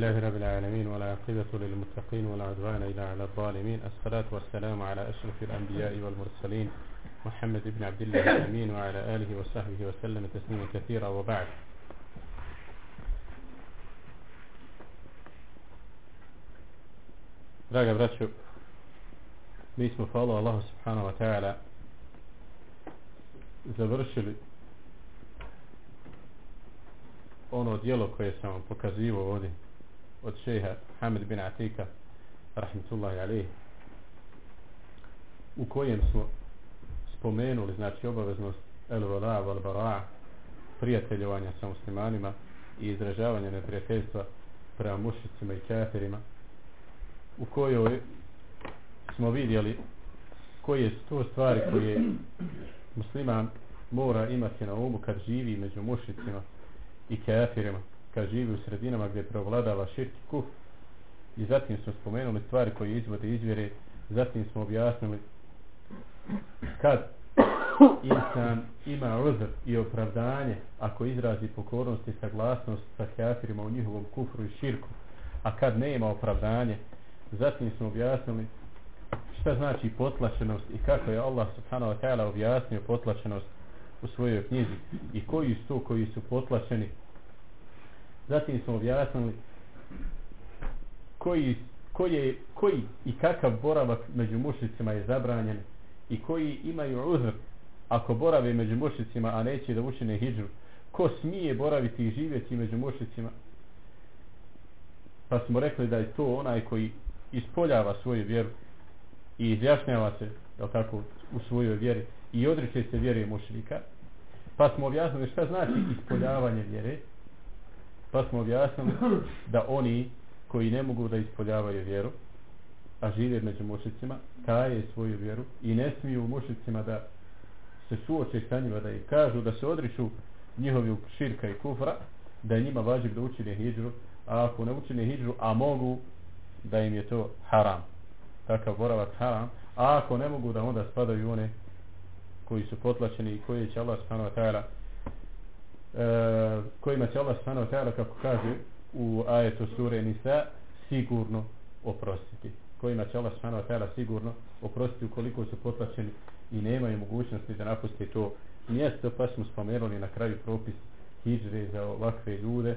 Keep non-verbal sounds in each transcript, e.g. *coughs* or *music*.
لله رب العالمين والعاقبة للمتقين ولا عدوان إلا على الظالمين. الصلاة والسلام على أشرف الأنبياء والمرسلين محمد بن عبد الله الأمين وعلى آله وصحبه وسلم تسليما كثيرا. وبعد Draga braćo, mi smo hvala Allahu subhanahu wa ta'ala završili ono dijelo koje sam vam pokazivao ovdje. Od šeha Hamed bin Atika rahmetullahi alih u kojem smo spomenuli znači obaveznost el vala val bara prijateljovanja sa muslimanima i izražavanja neprijateljstva prema mušicima i kafirima u kojoj smo vidjeli koje su to stvari koje musliman mora imati na umu kad živi među mušicima i kafirima kad živi u sredinama gdje prevladava širki kuf i zatim smo spomenuli stvari koje izvode izvjere zatim smo objasnili kad insan ima uzr i opravdanje ako izrazi pokornost i saglasnost sa kafirima u njihovom kufru i širku a kad nema opravdanje zatim smo objasnili šta znači potlačenost i kako je Allah subhanahu wa ta'ala objasnio potlačenost u svojoj knjizi i koji su to koji su potlačeni zatim smo objasnili koji, koji, koji i kakav boravak među mušicima je zabranjen i koji imaju uzr. Ako borave među mušicima a neće da učine hijđu ko smije boraviti i živjeti među mušicima pa smo rekli da je to onaj koji ispoljava svoju vjeru i izjašnjava se tako, u svojoj vjeri i odriče se vjere mušrika pa smo objasnili šta znači ispoljavanje vjere pa smo objasnili *laughs* da oni koji ne mogu da ispoljavaju vjeru a žive među mušicima taje svoju vjeru i ne smiju mušicima da se suoče sa njima da im kažu da se odriču njihovi širka i kufra da je njima važib da učine hijđru a ako ne učine hijđru a mogu da im je to haram. Takav boravak haram. A ako ne mogu da onda spadaju one koji su potlačeni i koji će Allah subhanahu wa ta'ala kojima će Allah subhanahu ta'ala kako kaže u ajetu sure Nisa sigurno oprostiti kojima će Allah subhanahu ta'ala sigurno oprostiti ukoliko su potlačeni i nemaju mogućnosti da napuste to mjesto pa smo spomenuli na kraju propis hijđre za ovakve ljude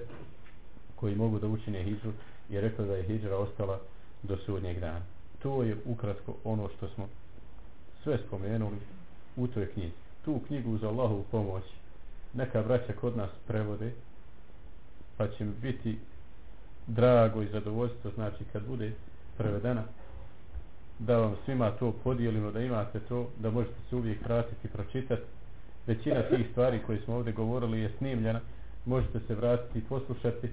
koji mogu da učine hijđu i rekao da je hijđra ostala do sudnjeg dana to je ukratko ono što smo sve spomenuli u toj knjizi. Tu knjigu uz Allahovu pomoć neka braća kod nas prevode pa će mi biti drago i zadovoljstvo znači kad bude prevedena da vam svima to podijelimo da imate to da možete se uvijek vratiti i pročitati. Većina tih stvari koje smo ovdje govorili je snimljena možete se vratiti i poslušati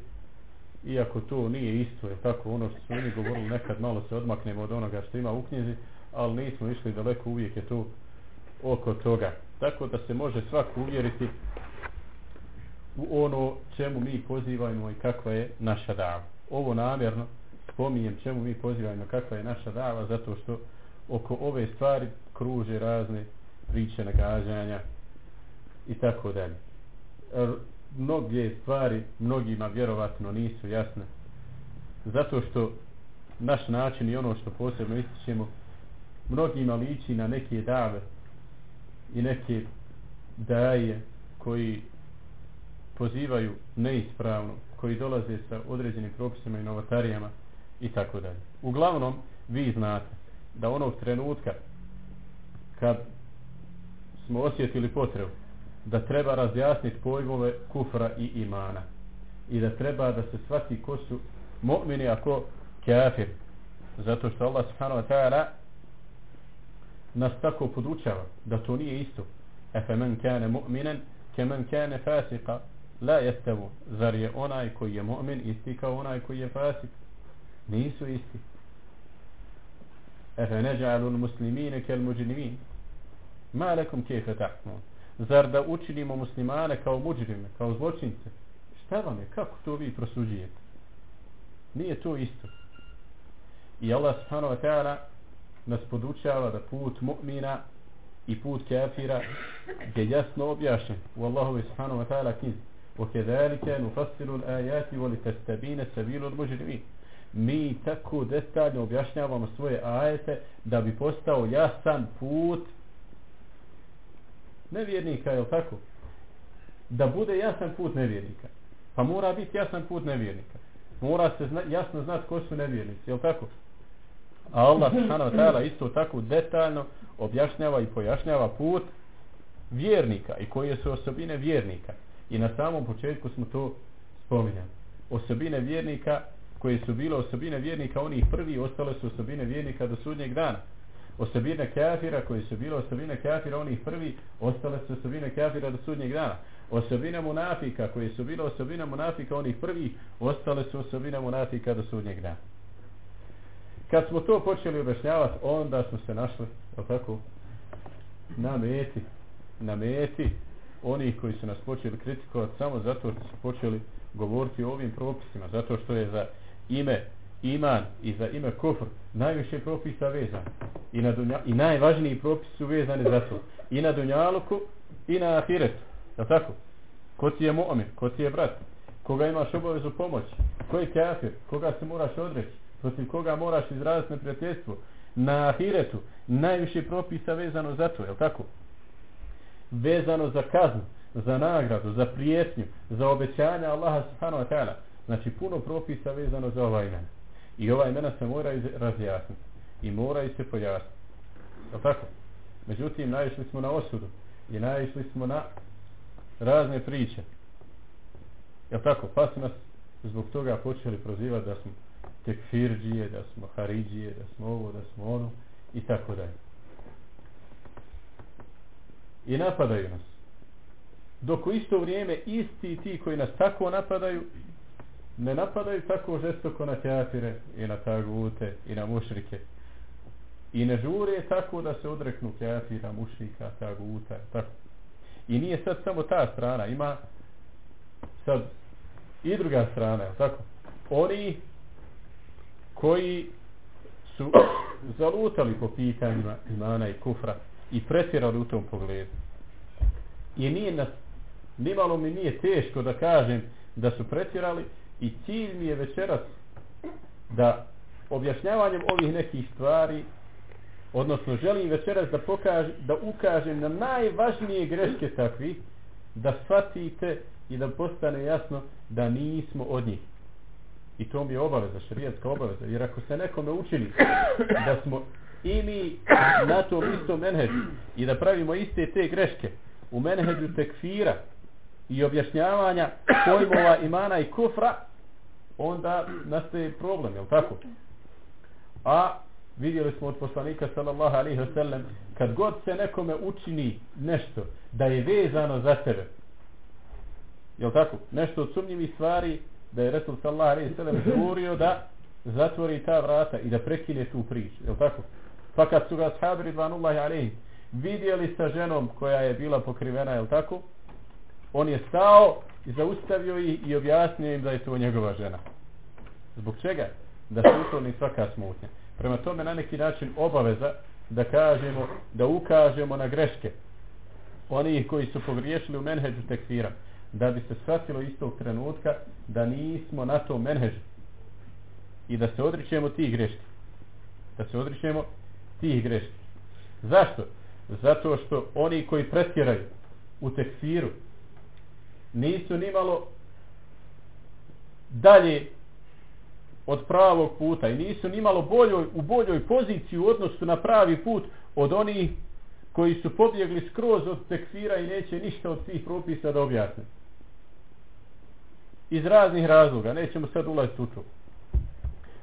iako to nije isto je tako ono što smo mi govorili nekad malo se odmaknemo od onoga što ima u knjizi ali nismo išli daleko uvijek je to oko toga. Tako da se može svako uvjeriti u ono čemu mi pozivamo i kakva je naša dava. Ovo namjerno spominjem čemu mi pozivamo kakva je naša dava zato što oko ove stvari kruže razne priče nagađanja i tako dalje. Mnoge stvari mnogima vjerovatno nisu jasne. Zato što naš način i ono što posebno ističemo mnogima liči na neke dave i neke daje koji pozivaju neispravno koji dolaze sa određenim propisima i novotarijama i tako dalje. Uglavnom, vi znate da onog trenutka kad smo osjetili potrebu da treba razjasniti pojmove kufra i imana i da treba da se shvati ko su mu'mini a ko kafir zato što Allah subhanahu wa ta'ala nas tako podučava da to nije isto efe men kane mu'minen ke men kane fasika la jestavu zar je onaj koji je mu'min isti kao onaj koji je fasik? Nisu isti. Efe neđalu muslimine kel muđnimin ma lekum kefe tahmun. Zar da učinimo muslimane kao muđrime, kao zločince? Šta vam je, kako to vi prosuđujete? Nije to isto. I Allah subhanahu wa ta'ala nas podučava da put mu'mina i put kafira je jasno objašnjen u Allahu subhanahu wa ta'ala knjizi وَكَذَلِكَ نُفَصِّلُ الْآيَاتِ وَلِتَسْتَبِينَ سَبِيلُ الْمُجْرِمِينَ Mi tako detaljno objašnjavamo svoje ajete da bi postao jasan put nevjernika, je tako? Da bude jasan put nevjernika. Pa mora biti jasan put nevjernika. Mora se zna, jasno znati ko su nevjernici, je tako? A Allah subhanahu wa ta'ala isto tako detaljno objašnjava i pojašnjava put vjernika i koje su osobine vjernika. I na samom početku smo to spominjali. Osobine vjernika koje su bile osobine vjernika, onih prvi ostale su osobine vjernika do sudnjeg dana. Osobine kafira koje su bile osobine kafira, onih prvi ostale su osobine kafira do sudnjeg dana. Osobine munafika koje su bile osobine munafika, onih prvi ostale su osobine munafika do sudnjeg dana. Kad smo to počeli objašnjavati, onda smo se našli, tako, na meti, na meti onih koji su nas počeli kritikovati samo zato što su počeli govoriti o ovim propisima, zato što je za ime iman i za ime kufr najviše propisa vezan. I, na dunja, i najvažniji propisi su vezani za to. I na dunjaluku i na ahiretu. Je tako? ko ti je mu'min, ko ti je brat? Koga imaš obavezu pomoći? Ko je kafir, koga se moraš odreći? Protiv koga moraš izraziti neprijateljstvo? Na ahiretu. Najviše propisa vezano za to, je tako? Vezano za kaznu, za nagradu, za prijetnju, za obećanja Allaha subhanahu wa ta'ala. Znači puno propisa vezano za ova imena. I ova imena se moraju razjasniti. I moraju se pojasniti. Je tako? Međutim, naišli smo na osudu. I naišli smo na razne priče. Je tako? Pa su nas zbog toga počeli prozivati da smo tekfirđije, da smo haridžije, da smo ovo, da smo ono i tako dalje i napadaju nas. Dok u isto vrijeme isti ti koji nas tako napadaju, ne napadaju tako žestoko na teatire i na tagute i na mušrike. I ne žure tako da se odreknu teatira, mušrika, taguta. Tako. I nije sad samo ta strana, ima sad i druga strana, tako? Oni koji su zalutali po pitanjima imana i kufra, i pretjerali u tom pogledu. I nije nas, nimalo mi nije teško da kažem da su pretjerali i cilj mi je večeras da objašnjavanjem ovih nekih stvari odnosno želim večeras da pokažem, da ukažem na najvažnije greške takvi da shvatite i da postane jasno da nismo od njih. I to mi je obaveza, šarijatska obaveza. Jer ako se nekome učini da smo i mi na tom istom menheđu i da pravimo iste te greške u menheđu tekfira i objašnjavanja pojmova imana i kufra onda nastaje problem, je tako? A vidjeli smo od poslanika sallallahu alaihi wasallam kad god se nekome učini nešto da je vezano za tebe je tako? Nešto od sumnjivih stvari da je Resul sallallahu alaihi wasallam govorio da zatvori ta vrata i da prekine tu priču, je tako? Pa kad su ga sahabi ridvanullahi vidjeli sa ženom koja je bila pokrivena, je tako? On je stao i zaustavio ih i objasnio im da je to njegova žena. Zbog čega? Da se ukloni svaka smutnja. Prema tome na neki način obaveza da kažemo, da ukažemo na greške onih koji su pogriješili u menheđu tekfira da bi se shvatilo istog trenutka da nismo na tom menheđu i da se odričemo tih greški da se odričemo tih greški. Zašto? Zato što oni koji pretjeraju u tekfiru nisu nimalo dalje od pravog puta i nisu nimalo boljoj, u boljoj poziciji u odnosu na pravi put od onih koji su pobjegli skroz od tekfira i neće ništa od tih propisa da objasne. Iz raznih razloga, nećemo sad ulaziti u to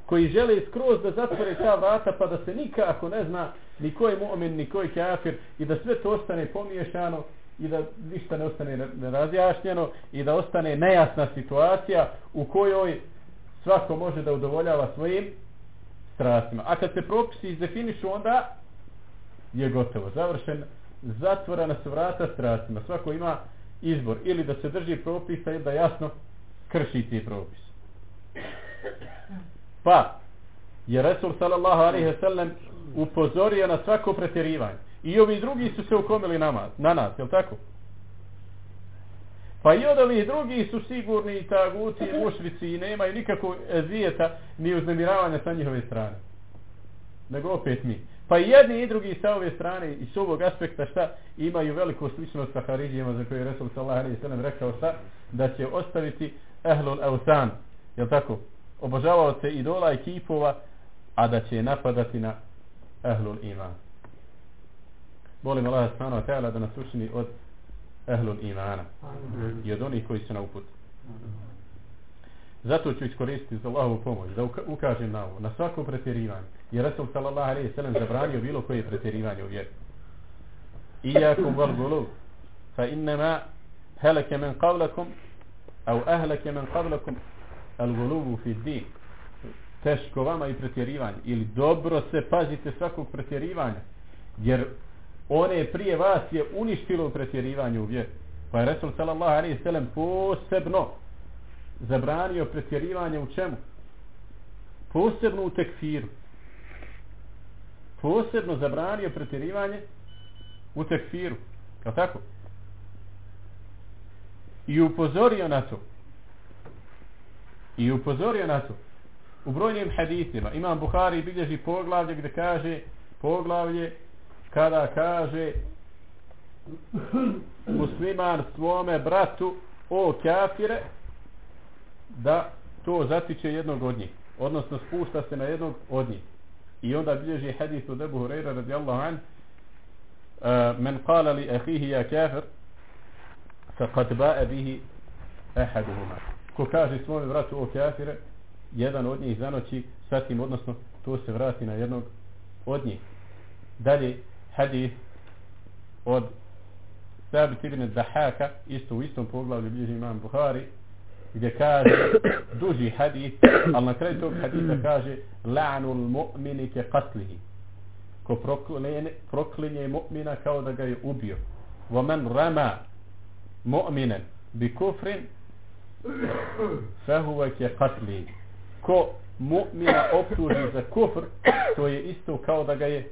koji žele skroz da zatvore ta vrata pa da se nikako ne zna ni ko je mu'min, ni ko je kafir i da sve to ostane pomiješano i da ništa ne ostane razjašnjeno i da ostane nejasna situacija u kojoj svako može da udovoljava svojim strastima. A kad se propisi izdefinišu onda je gotovo, završen, zatvorena su vrata strastima. Svako ima izbor ili da se drži propisa ili da jasno krši ti propis. Pa, je Resul sallallahu alaihi sallam upozorio na svako pretjerivanje. I ovi drugi su se ukomili nama, na nas, je tako? Pa i od ovih drugi su sigurni i taguti i mušvici i nemaju nikakvog ni uznemiravanja sa njihove strane. Nego opet mi. Pa i jedni i drugi sa ove strane i s ovog aspekta šta imaju veliku sličnost sa Haridijima za koje je Resul sallallahu alaihi sallam rekao šta da će ostaviti ehlul eusan jel tako obožavao se idola i kipova a da će napadati na ehlul iman. Molim Allah subhanahu wa da nas učini od ehlul imana i od onih koji su na uput zato ću iskoristiti za Allahovu pomoć da ukažem na ovo na svako pretjerivanje. Jer Rasul sallallahu alaihi sallam zabranio bilo koje pretjerivanje u vjeru. Iyakum wal gulub fa innama helake men qavlakum au ahlake men qavlakum al gulubu fi teško vama i pretjerivanje. Ili dobro se pazite svakog pretjerivanja. Jer one prije vas je uništilo pretjerivanje u vjeru. Pa je Resul sallallahu alaihi sallam posebno zabranio pretjerivanje u čemu? Posebno u tekfiru. Posebno zabranio pretjerivanje u tekfiru. Kao tako? I upozorio na to i upozorio na to. U brojnim hadisima imam Buhari bilježi poglavlje gdje kaže poglavlje kada kaže musliman svome bratu o kafire da to zatiče jednog od njih odnosno spušta se na jednog od njih. I onda bilježi hadis od Ebu Hureyra radijallahu an men kala li ahihi ja kafir faqad ba'a bihi ahaduhuma ko kaže svome bratu o kafire jedan od njih zanoći sa tim odnosno to se vrati na jednog od njih. Dalje hadis od Sabit ibn Dahaka isto u istom poglavlju bilježi imam Buhari gdje kaže *coughs* duži hadis ali na kraju tog hadisa kaže la'nul mu'mini ke qatlihi ko proklinje, proklinje mu'mina kao da ga je ubio. Man rama mu'minan bi kufrin fahuwa ke qatlihi ko mu'mina optuži za kufr to je isto kao da ga je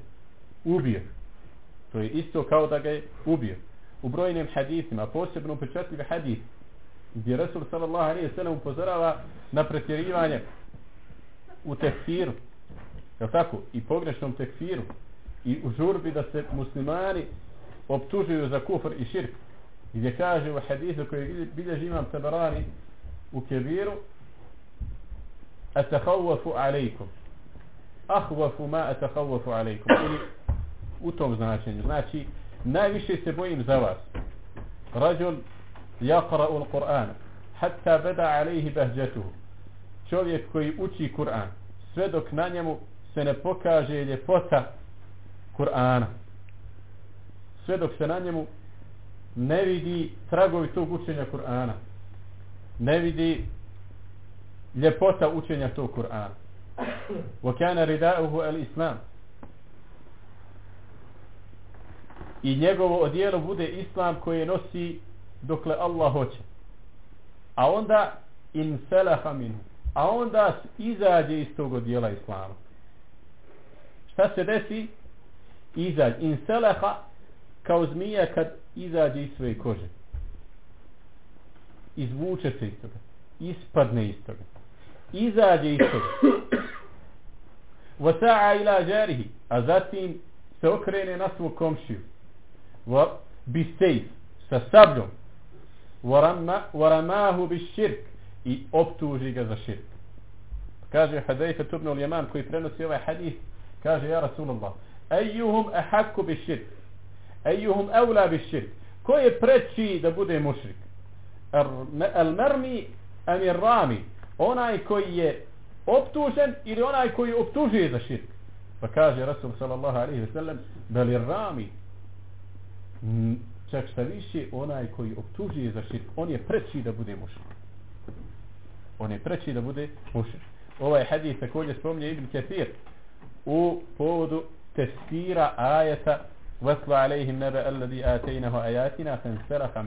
ubio. To je isto kao da ga je ubio. U brojnim hadisima posebno upečatljiv hadis gdje Resul sallallahu alaihi sallam upozorava na pretjerivanje u tekfiru. Je tako? I pogrešnom tekfiru. I u žurbi da se muslimani optužuju za kufr i širk. Gdje kaže u hadisu koji bilježi imam tabarani وكبير أتخوف عليكم. أخوف ما أتخوف عليكم. وتم زناشين ناشي ناويش سبوين زواس رجل يقرأ القرآن حتى بدا عليه بهجته. شوليك كوي أتي قرآن سودك نانيمو سنبوكاجي لفوتا قرآن سودك سنانيمو ne vidi tragovi tog القرآن Kur'ana. Ne vidi ljepota učenja tog Kur'ana. Ridauhu al-islam. I njegovo odijelo bude islam koje nosi dokle Allah hoće. A onda in selaha minhu. A onda izađe iz tog odijela islama. Šta se desi? Izađe. In selaha kao zmija kad izađe iz svoje kože izvuče se iz toga ispadne iz toga izađe iz toga. Wasa'a ila jarihi a zatim se okrene na svog komšiju. Wa bi sejf sa sabljom. Waramahu bi širk i optuži ga za širk. Kaže Hadejfe Tubnu Ljeman koji prenosi ovaj hadis kaže ja Rasulullah ejuhum ahakku bi širk ejuhum evla bi širk ko je preći da bude mušrik mermi amir rami onaj koji je optužen ili onaj koji optužuje za širk pa kaže Rasul sallallahu alaihi wa sallam beli rami čak šta više onaj koji optužuje za širk on je preći da bude mušrik on je preći da bude mušrik ovaj hadis također spomnje Ibn Kathir u povodu tefsira ajeta vasla alejhim nebe alladhi atejnahu ajatina fan saraha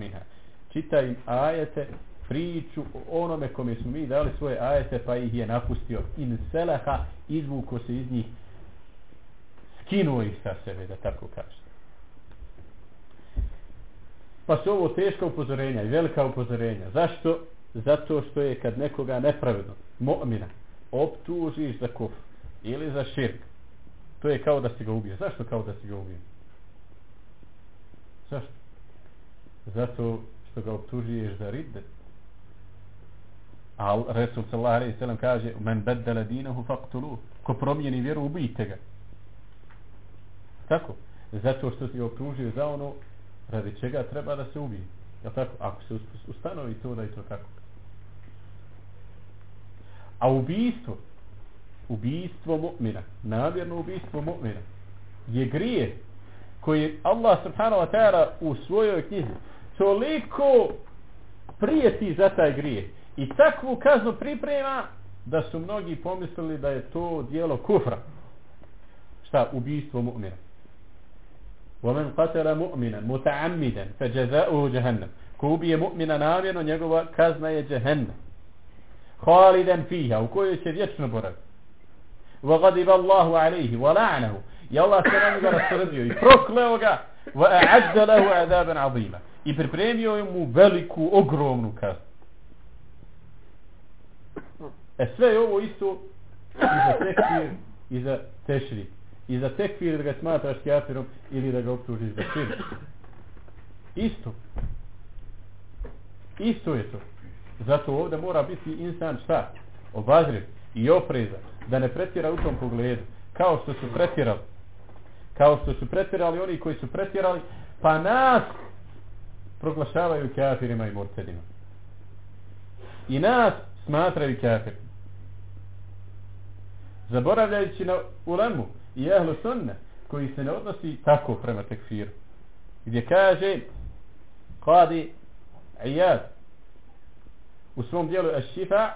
čitaj ajete priču o onome kome smo mi dali svoje ajete pa ih je napustio in selaha izvuko se iz njih skinuo ih sa sebe da tako kaže Pa su ovo teška upozorenja i velika upozorenja. Zašto? Zato što je kad nekoga nepravedno, mu'mina, optužiš za kuf ili za širk, to je kao da si ga ubio. Zašto kao da si ga ubio? Zašto? Zato što ga optužuješ za riddet. A Resul sallallahu alaihi sallam kaže men beddele dinahu faqtulu ko promijeni vjeru ubijte ga. Tako? Zato što si optužio za ono radi čega treba da se ubije. Jel tako? Ako se ustanovi to da je to tako. A ubijstvo, ubijstvo mu'mina, namjerno ubijstvo mu'mina, je grije koji Allah subhanahu wa ta'ala u svojoj knjizi toliko prijeti za taj grije i takvu kaznu priprema da su mnogi pomislili da je to dijelo kufra. Šta? Ubijstvo mu'mina. ومن قتل مؤمنا متعمدا فجزاؤه جهنم ko ubije mu'mina namjerno njegova kazna je džehennem khalidan fiha u kojoj će vječno boraviti wa gadiba Allahu alaihi wa la'nahu i Allah se na njega rasrdio i prokleo ga wa a'adda lahu azaban azima i pripremio mu veliku ogromnu kaznu e sve je ovo isto i za tekfir i za tešrik i za tekfir da ga smatraš kjafirom ili da ga optužiš za širk. Isto. Isto je to. Zato ovdje mora biti insan šta? Obazriv i oprezan. Da ne pretjera u tom pogledu. Kao što su pretjerali. Kao što su pretjerali oni koji su pretjerali. Pa nas proglašavaju kafirima i morcedima. I nas smatraju kafirima. Zaboravljajući na ulemu i ehlu sunne koji se ne odnosi tako prema tekfiru. Gdje kaže Qadi Iyad u svom dijelu Ašifa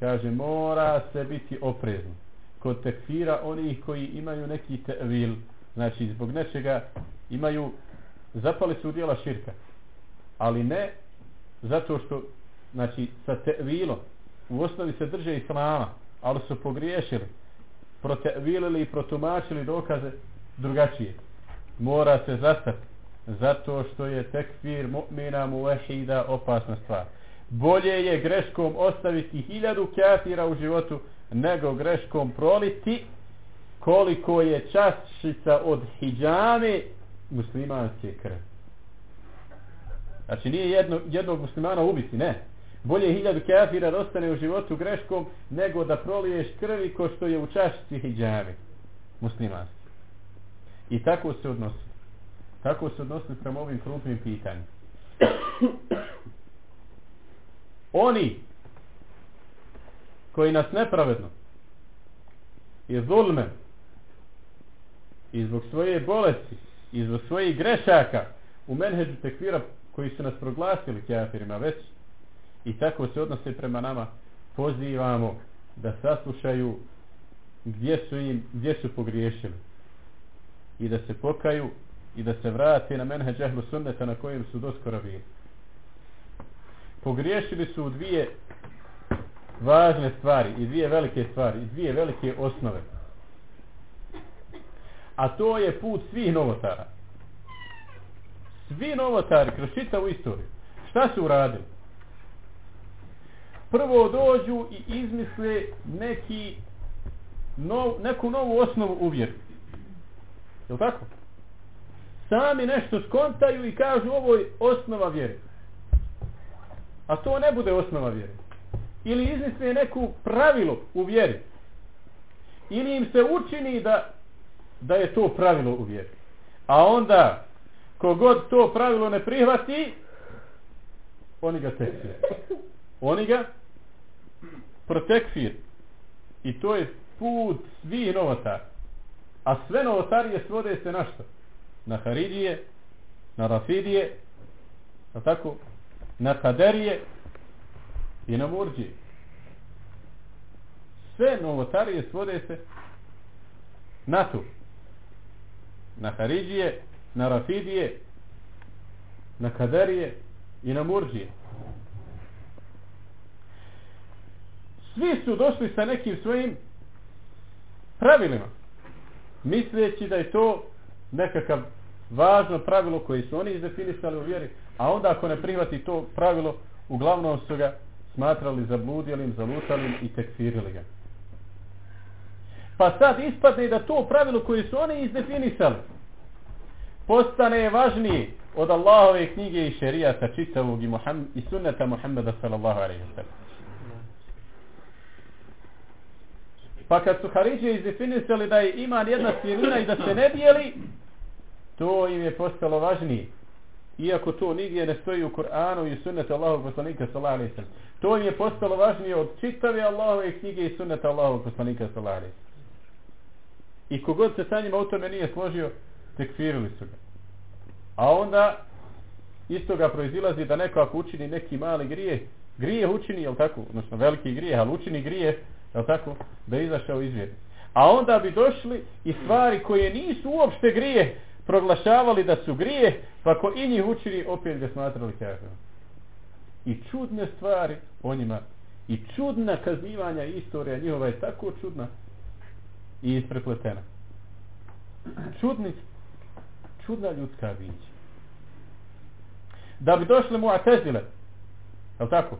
kaže mora se biti oprezni kod tekfira onih koji imaju neki tevil znači zbog nečega imaju zapali su dijela širka ali ne zato što znači sa tevilom u osnovi se drže islama ali su pogriješili protevilili i protumačili dokaze drugačije. Mora se zastati zato što je tekfir mu'mina mu'ahida opasna stvar. Bolje je greškom ostaviti hiljadu kafira u životu nego greškom proliti koliko je čašica od hijjame muslimanske krve. Znači nije jedno, jednog muslimana ubiti, ne. Bolje hiljadu kafira da ostane u životu greškom nego da proliješ krvi ko što je u čašici hijjave. Muslimanski. I tako se odnosi. Tako se odnosi prema ovim krupnim pitanjima. Oni koji nas nepravedno i zulmen i zbog svoje bolesti i zbog svojih grešaka u menheđu tekvira koji su nas proglasili kafirima već i tako se odnose prema nama pozivamo da saslušaju gdje su im gdje su pogriješili. I da se pokaju i da se vrate na menhe džehlu sunneta na kojem su doskora bili. Pogriješili su u dvije važne stvari i dvije velike stvari i dvije velike osnove. A to je put svih novotara svi novotari kroz čitavu istoriju šta su uradili prvo dođu i izmisle neki nov, neku novu osnovu u vjeru. Je tako? Sami nešto skontaju i kažu ovo je osnova vjere. A to ne bude osnova vjere. Ili izmisle neku pravilo u vjeri. Ili im se učini da, da je to pravilo u vjeri. A onda, kogod to pravilo ne prihvati, oni ga tekfir. Oni ga protekfir. I to je put svih novotara. A sve novotarije svode se na što? Na Haridije, na Rafidije, na tako, na Kaderije i na Murđije. Sve novotarije svode se na to. Na Haridije, na Rafidije, na Kaderije i na Murđije. svi su došli sa nekim svojim pravilima misleći da je to nekakav važno pravilo koje su oni izdefinisali u vjeri, a onda ako ne prihvati to pravilo, uglavnom su ga smatrali zabludjelim, zalutalim i tekfirili ga. Pa sad ispadne da to pravilo koje su oni izdefinisali postane važnije od Allahove knjige i šerijata čitavog i, Muhammed, i sunneta Muhammeda sallallahu alaihi wa sallam. Pa kad su Haridžije izdefinisali da je iman jedna svilina i da se ne dijeli, to im je postalo važnije. Iako to nigdje ne stoji u Kur'anu i sunnetu Allahovog poslanika sallallahu alaihi sallam. To im je postalo važnije od čitave Allahove knjige i sunneta Allahovog poslanika sallallahu alaihi I kogod se sa njima u tome nije složio, tekfirili su ga. A onda isto ga proizilazi da neko ako učini neki mali grije, grije učini, jel tako, odnosno veliki grije, ali učini grije, jel tako, da je izašao iz vjeri. A onda bi došli i stvari koje nisu uopšte grije, proglašavali da su grije, pa ko i njih učini, opet ga smatrali kafirom. I čudne stvari o njima, i čudna kaznivanja istorija njihova je tako čudna i isprepletena. Čudni, čudna ljudska bića. Da bi došli mu atezile, je tako?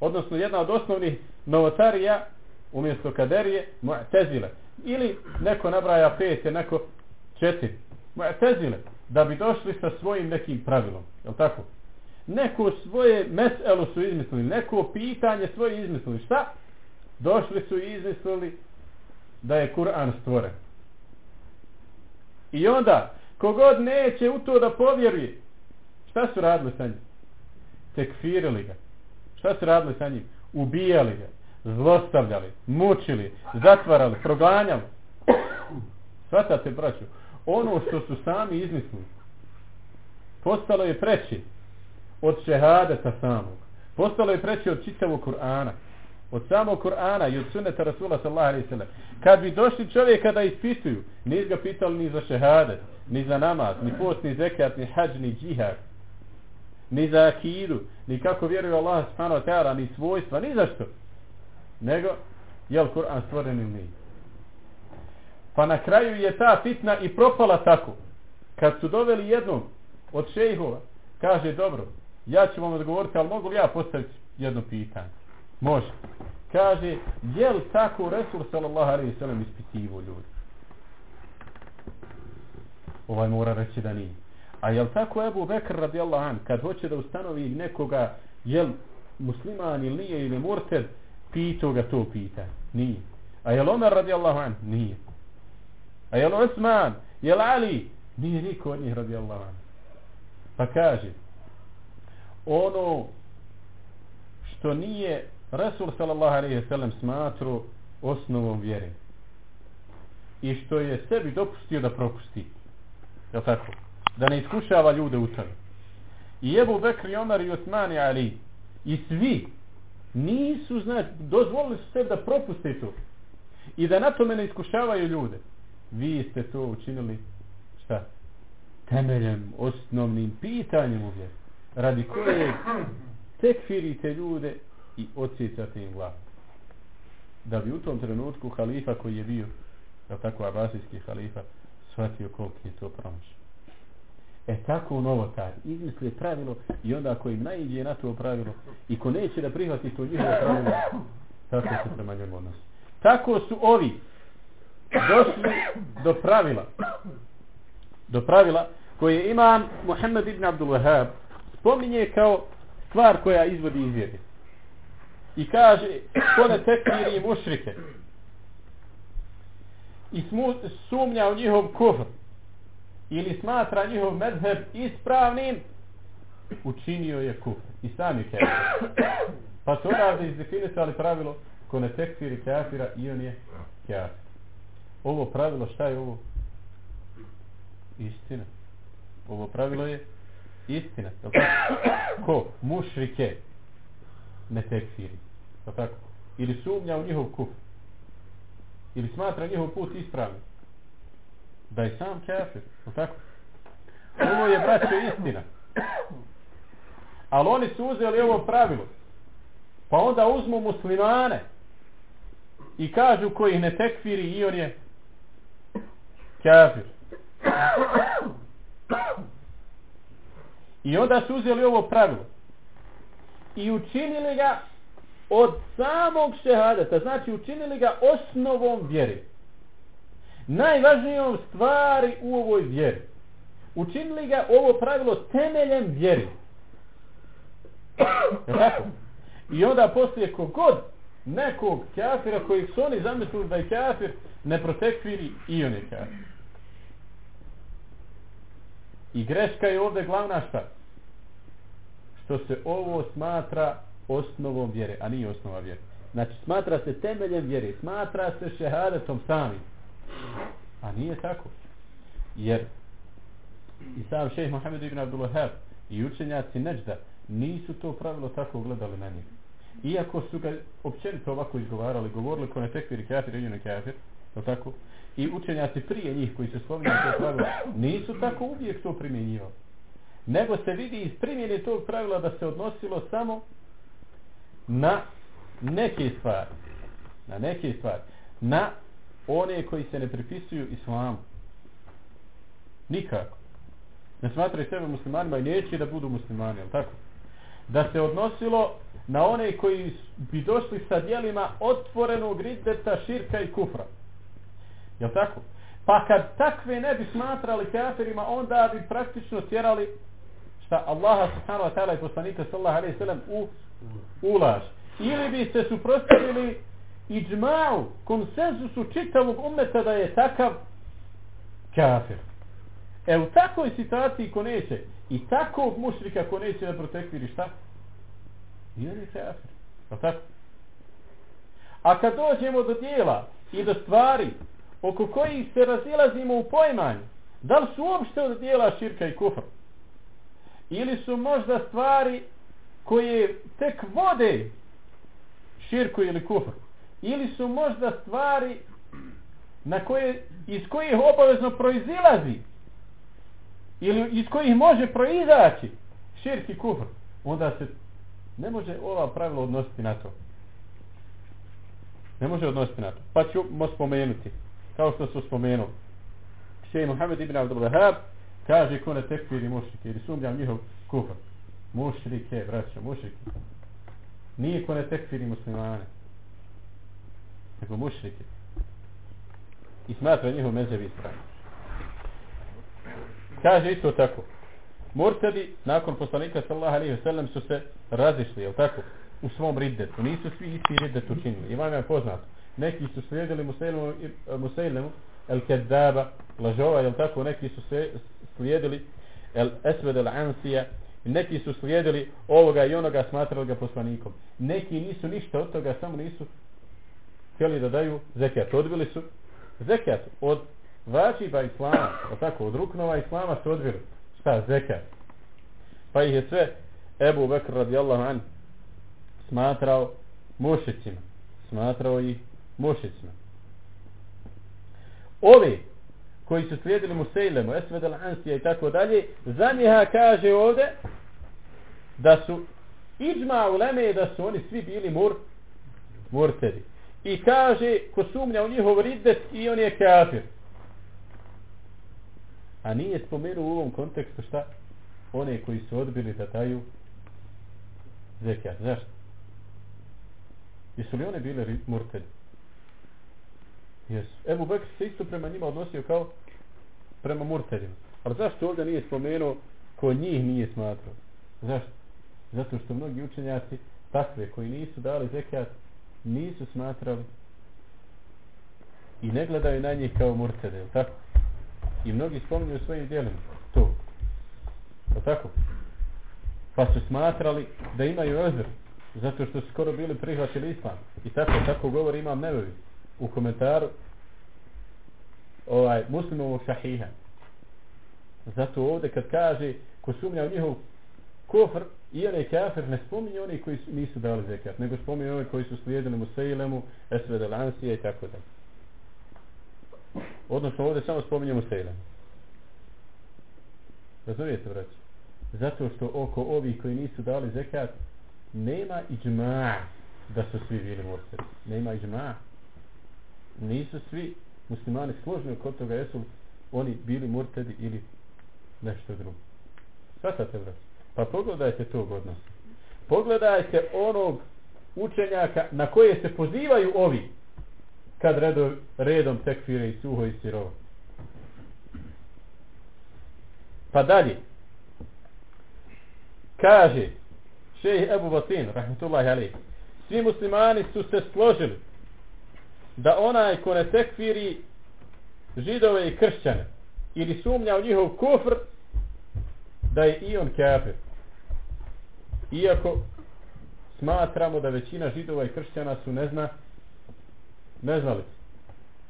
Odnosno jedna od osnovnih novotarija umjesto kaderije, mu'tezile. Ili neko nabraja pet, neko četiri. Mu'tezile. Da bi došli sa svojim nekim pravilom. Je tako? Neko svoje meselo su izmislili. Neko pitanje svoje izmislili. Šta? Došli su i izmislili da je Kur'an stvoren. I onda, kogod neće u to da povjeruje, šta su radili sa njim? Tekfirili ga. Šta su radili sa njim? Ubijali ga zlostavljali, mučili, zatvarali, proganjali. Svatate, braću, ono što su sami izmislili, postalo je preći od šehadeta samog. Postalo je preći od čitavog Kur'ana. Od samog Kur'ana i od sunneta Rasula sallallahu alaihi sallam. Kad bi došli čovjeka da ispituju, nis ga pitali ni za šehadet, ni za namaz, ni post, ni zekat, ni hađ, ni džihad, ni za akidu, ni kako vjeruju Allah subhanahu wa ta'ala, ni svojstva, ni za što nego je li Kur'an stvoren ili nije. Pa na kraju je ta fitna i propala tako. Kad su doveli jednog od šejhova, kaže dobro, ja ću vam odgovoriti, ali mogu li ja postaviti jedno pitanje? Može. Kaže, je li tako Resul sallallahu alaihi sallam ispitivo ljudi? Ovaj mora reći da nije. A je li tako Ebu Bekr radijallahu an, kad hoće da ustanovi nekoga, je li musliman ili nije ili murted, pitao ga to pita. Nije. A je li Omer radijallahu an? Nije. A je li Osman? Je li Ali? Nije niko od njih radijallahu an. Pa kaže, ono što nije Rasul sallallahu alaihi sallam smatru osnovom vjere i što je sebi dopustio da propusti. Je tako? Da ne iskušava ljude u tome. I Ebu Bekri, Omer i Osman i Ali i svi nisu znači dozvolili su se da propuste to i da na tome ne iskušavaju ljude vi ste to učinili šta temeljem osnovnim pitanjem uvijek radi koje tekfirite ljude i odsjecate im glavu da bi u tom trenutku halifa koji je bio kao tako abasijski halifa shvatio koliko je to promašao E tako novotar izmisli pravilo i onda ako im najidje na to pravilo i ko neće da prihvati to njihovo pravilo, tako se prema njemu odnosi. Tako su ovi došli do pravila do pravila koje imam Muhammed ibn Abdul Wahab spominje kao stvar koja izvodi iz. I kaže, ko ne tekviri mušrike i sumnja u njihov kufr ili smatra njihov medheb ispravnim, učinio je kuf. I sam je kafir. Pa su odavde izdefinisali pravilo ko ne tekfiri kafira i on je kafir. Ovo pravilo, šta je ovo? Istina. Ovo pravilo je istina. Ko mušrike ne tekfiri. Tako? Ili sumnja u njihov kuf. Ili smatra njihov put ispravnim da je sam kafir. Tako? Ovo je braćo istina. Ali oni su uzeli ovo pravilo. Pa onda uzmu muslimane i kažu koji ne tekfiri i on je kafir. I onda su uzeli ovo pravilo i učinili ga od samog šehadeta, znači učinili ga osnovom vjeri. Najvažnijom stvari u ovoj vjeri. Učinili ga ovo pravilo temeljem vjeri. I onda poslije kogod nekog kafira kojih su oni zamislili da je kafir ne protekviri i on je kafir. I greška je ovdje glavna šta? Što se ovo smatra osnovom vjere, a nije osnova vjere. Znači smatra se temeljem vjere, smatra se šehadetom samim. A nije tako. Jer i sam šejh Mohamed ibn Abdul Wahab i učenjaci Neđda nisu to pravilo tako gledali na njih. Iako su ga općenito ovako izgovarali, govorili ko ne tekvir i kafir ne kafir, to tako, i učenjaci prije njih koji se spominjali to pravilo, nisu tako uvijek to primjenjivali. Nego se vidi iz primjene tog pravila da se odnosilo samo na neke stvari. Na neke stvari. Na one koji se ne pripisuju islamu. Nikako. Ne smatraju sebe muslimanima i neće da budu muslimani, jel tako? Da se odnosilo na one koji bi došli sa dijelima otvorenog riddeta, širka i kufra. Jel tako? Pa kad takve ne bi smatrali kafirima, onda bi praktično tjerali šta Allaha subhanahu wa ta'ala i poslanika sallahu alaihi sallam u ulaž. Ili bi se suprostavili iđma'u, konsenzusu čitavog umeta da je takav kafir. E u takvoj situaciji ko neće i takvog mušrika ko neće da protekviri šta? I je kafir. Pa tako? A kad dođemo do dijela i do stvari oko kojih se razilazimo u pojmanju, da li su uopšte od dijela širka i kufra? Ili su možda stvari koje tek vode širku ili kufr? Ili su možda stvari na koje, iz kojih obavezno proizilazi ili iz kojih može proizaći širk i kufr? Onda se ne može ova pravila odnositi na to. Ne može odnositi na to. Pa ćemo spomenuti. Kao što su spomenuli. Šej Muhammed ibn Abdul kaže ko ne tekfiri mušrike ili sumnjam njihov kufr. Mušrike, braćo, mušrike. Nije ko ne tekfiri muslimane. Nego mušrike. I smatra njihov mezevi strani. Kaže isto tako. Murtadi nakon poslanika sallallahu alejhi ve sellem su se razišli, je tako? U svom riddetu. Nisu svi isti riddet učinili. I vam je poznato. Neki su slijedili Musejlemu, Musejlemu el Keddaba, lažova, je tako? Neki su se slijedili el Esved el Ansija, neki su slijedili ovoga i onoga smatrali ga poslanikom. Neki nisu ništa od toga, samo nisu htjeli da daju zekijat. Odbili su zekijat od vačiba islama, o tako, od ruknova islama su odbili šta, zekat. Pa ih je sve Ebu Bekr radijallahu an smatrao mušicima. Smatrao ih mušicima. Ovi koji su slijedili Musejlemu, Esved al-Ansija i tako dalje, za kaže ovde da su iđma u Leme da su oni svi bili mur, murtedi. I kaže, ko sumnja u njihov riddet i on je kafir. A nije spomenuo u ovom kontekstu šta? One koji su odbili da daju zekijat. Zašto? Jesu li one bile murtedi? Jesu. Ebu Bekr se isto prema njima odnosio kao prema murtedima. Ali zašto ovdje nije spomenuo ko njih nije smatrao? Zašto? Zato što mnogi učenjaci takve koji nisu dali zekijat nisu smatrali i ne gledaju na njih kao murtede, tako? I mnogi spominju svojim dijelima to. O tako? Pa su smatrali da imaju ozir zato što su skoro bili prihvatili islam. I tako, tako govori imam nevevi u komentaru ovaj, muslimovog sahiha. Zato ovdje kad kaže ko sumnja u njihov kofr i onaj kafir ne spominje oni koji su, nisu dali zekat, nego spominje oni koji su slijedili Musejlemu, Esvede Lansije i tako dalje. Odnosno ovdje samo spominjemo Sejlem. Razumijete, braći? Zato što oko ovih koji nisu dali zekat nema iđma da su svi bili murseli. Nema iđma. Nisu svi muslimani složni kod toga jesu oni bili murtedi ili nešto drugo. Svatate, braći? Pa pogledajte to god nas. Pogledajte onog učenjaka na koje se pozivaju ovi kad redom, redom tekfire i suho i sirovo. Pa dalje. Kaže šejh Ebu Batin, rahmetullahi alaih, svi muslimani su se složili da onaj ko ne tekfiri židove i kršćane ili sumnja u njihov kufr da je i on kafir. Iako smatramo da većina židova i kršćana su ne zna ne znali.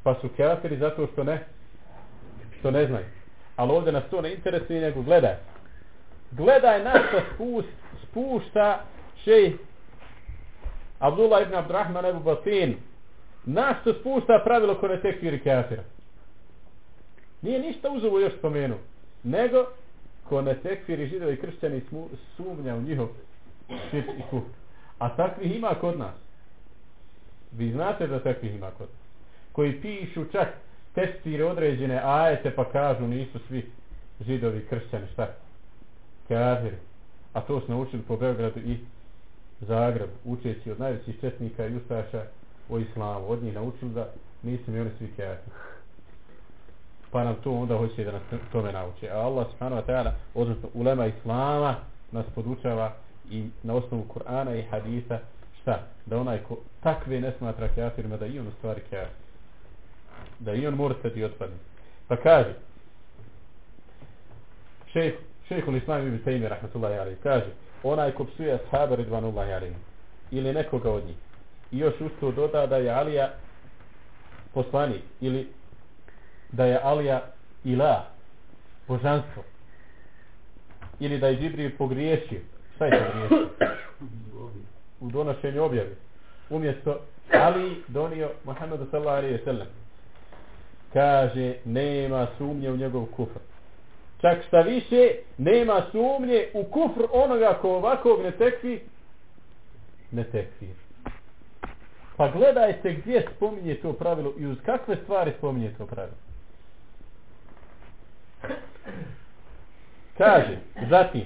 Pa su kafiri zato što ne što ne znaju. Ali ovdje nas to ne interesuje nego gledaj. Gledaj na što spust, spušta šej Abdullah ibn Abdurrahman Ebu Batin na što spušta pravilo ko ne kafira. Nije ništa uzovo još spomenuo. Nego ko ne tekfiri židove i kršćani sumnja u njihov širk i kufr. A takvih ima kod nas. Vi znate da takvih ima kod nas. Koji pišu čak testire određene ajete pa kažu nisu svi židovi kršćani. Šta? Kafiri. A to su naučili po Beogradu i Zagrebu. Učeći od najvećih četnika i ustaša o islamu. Od njih naučili da nisu mi oni svi kafiri pa nam to onda hoće da nas tome nauči. A Allah subhanahu wa ta'ala, odnosno ulema Islama, nas podučava i na osnovu Kur'ana i hadisa, šta? Da onaj ko takve ne smatra kafirima, da i on u stvari. Da i on murtad otpadne. Pa kaže, šejh, šejhul Islam ibn Taymi, rahmatullahi alaihi, kaže, onaj ko psuje ashaba ridvanullahi alaihi, ili nekoga od njih, i još usto doda da je Alija poslanik, ili da je Alija ilah, božanstvo. Ili da je Džibril pogriješio. Šta je pogriješio? U donošenju objave. Umjesto Ali donio Muhammedu sallallahu alaihi sallam. Kaže, nema sumnje u njegov kufr. Čak šta više, nema sumnje u kufr onoga ko ovakvog ne tekvi, ne tekvi. Pa gledajte gdje spominje to pravilo i uz kakve stvari spominje to pravilo. Kaže, zatim,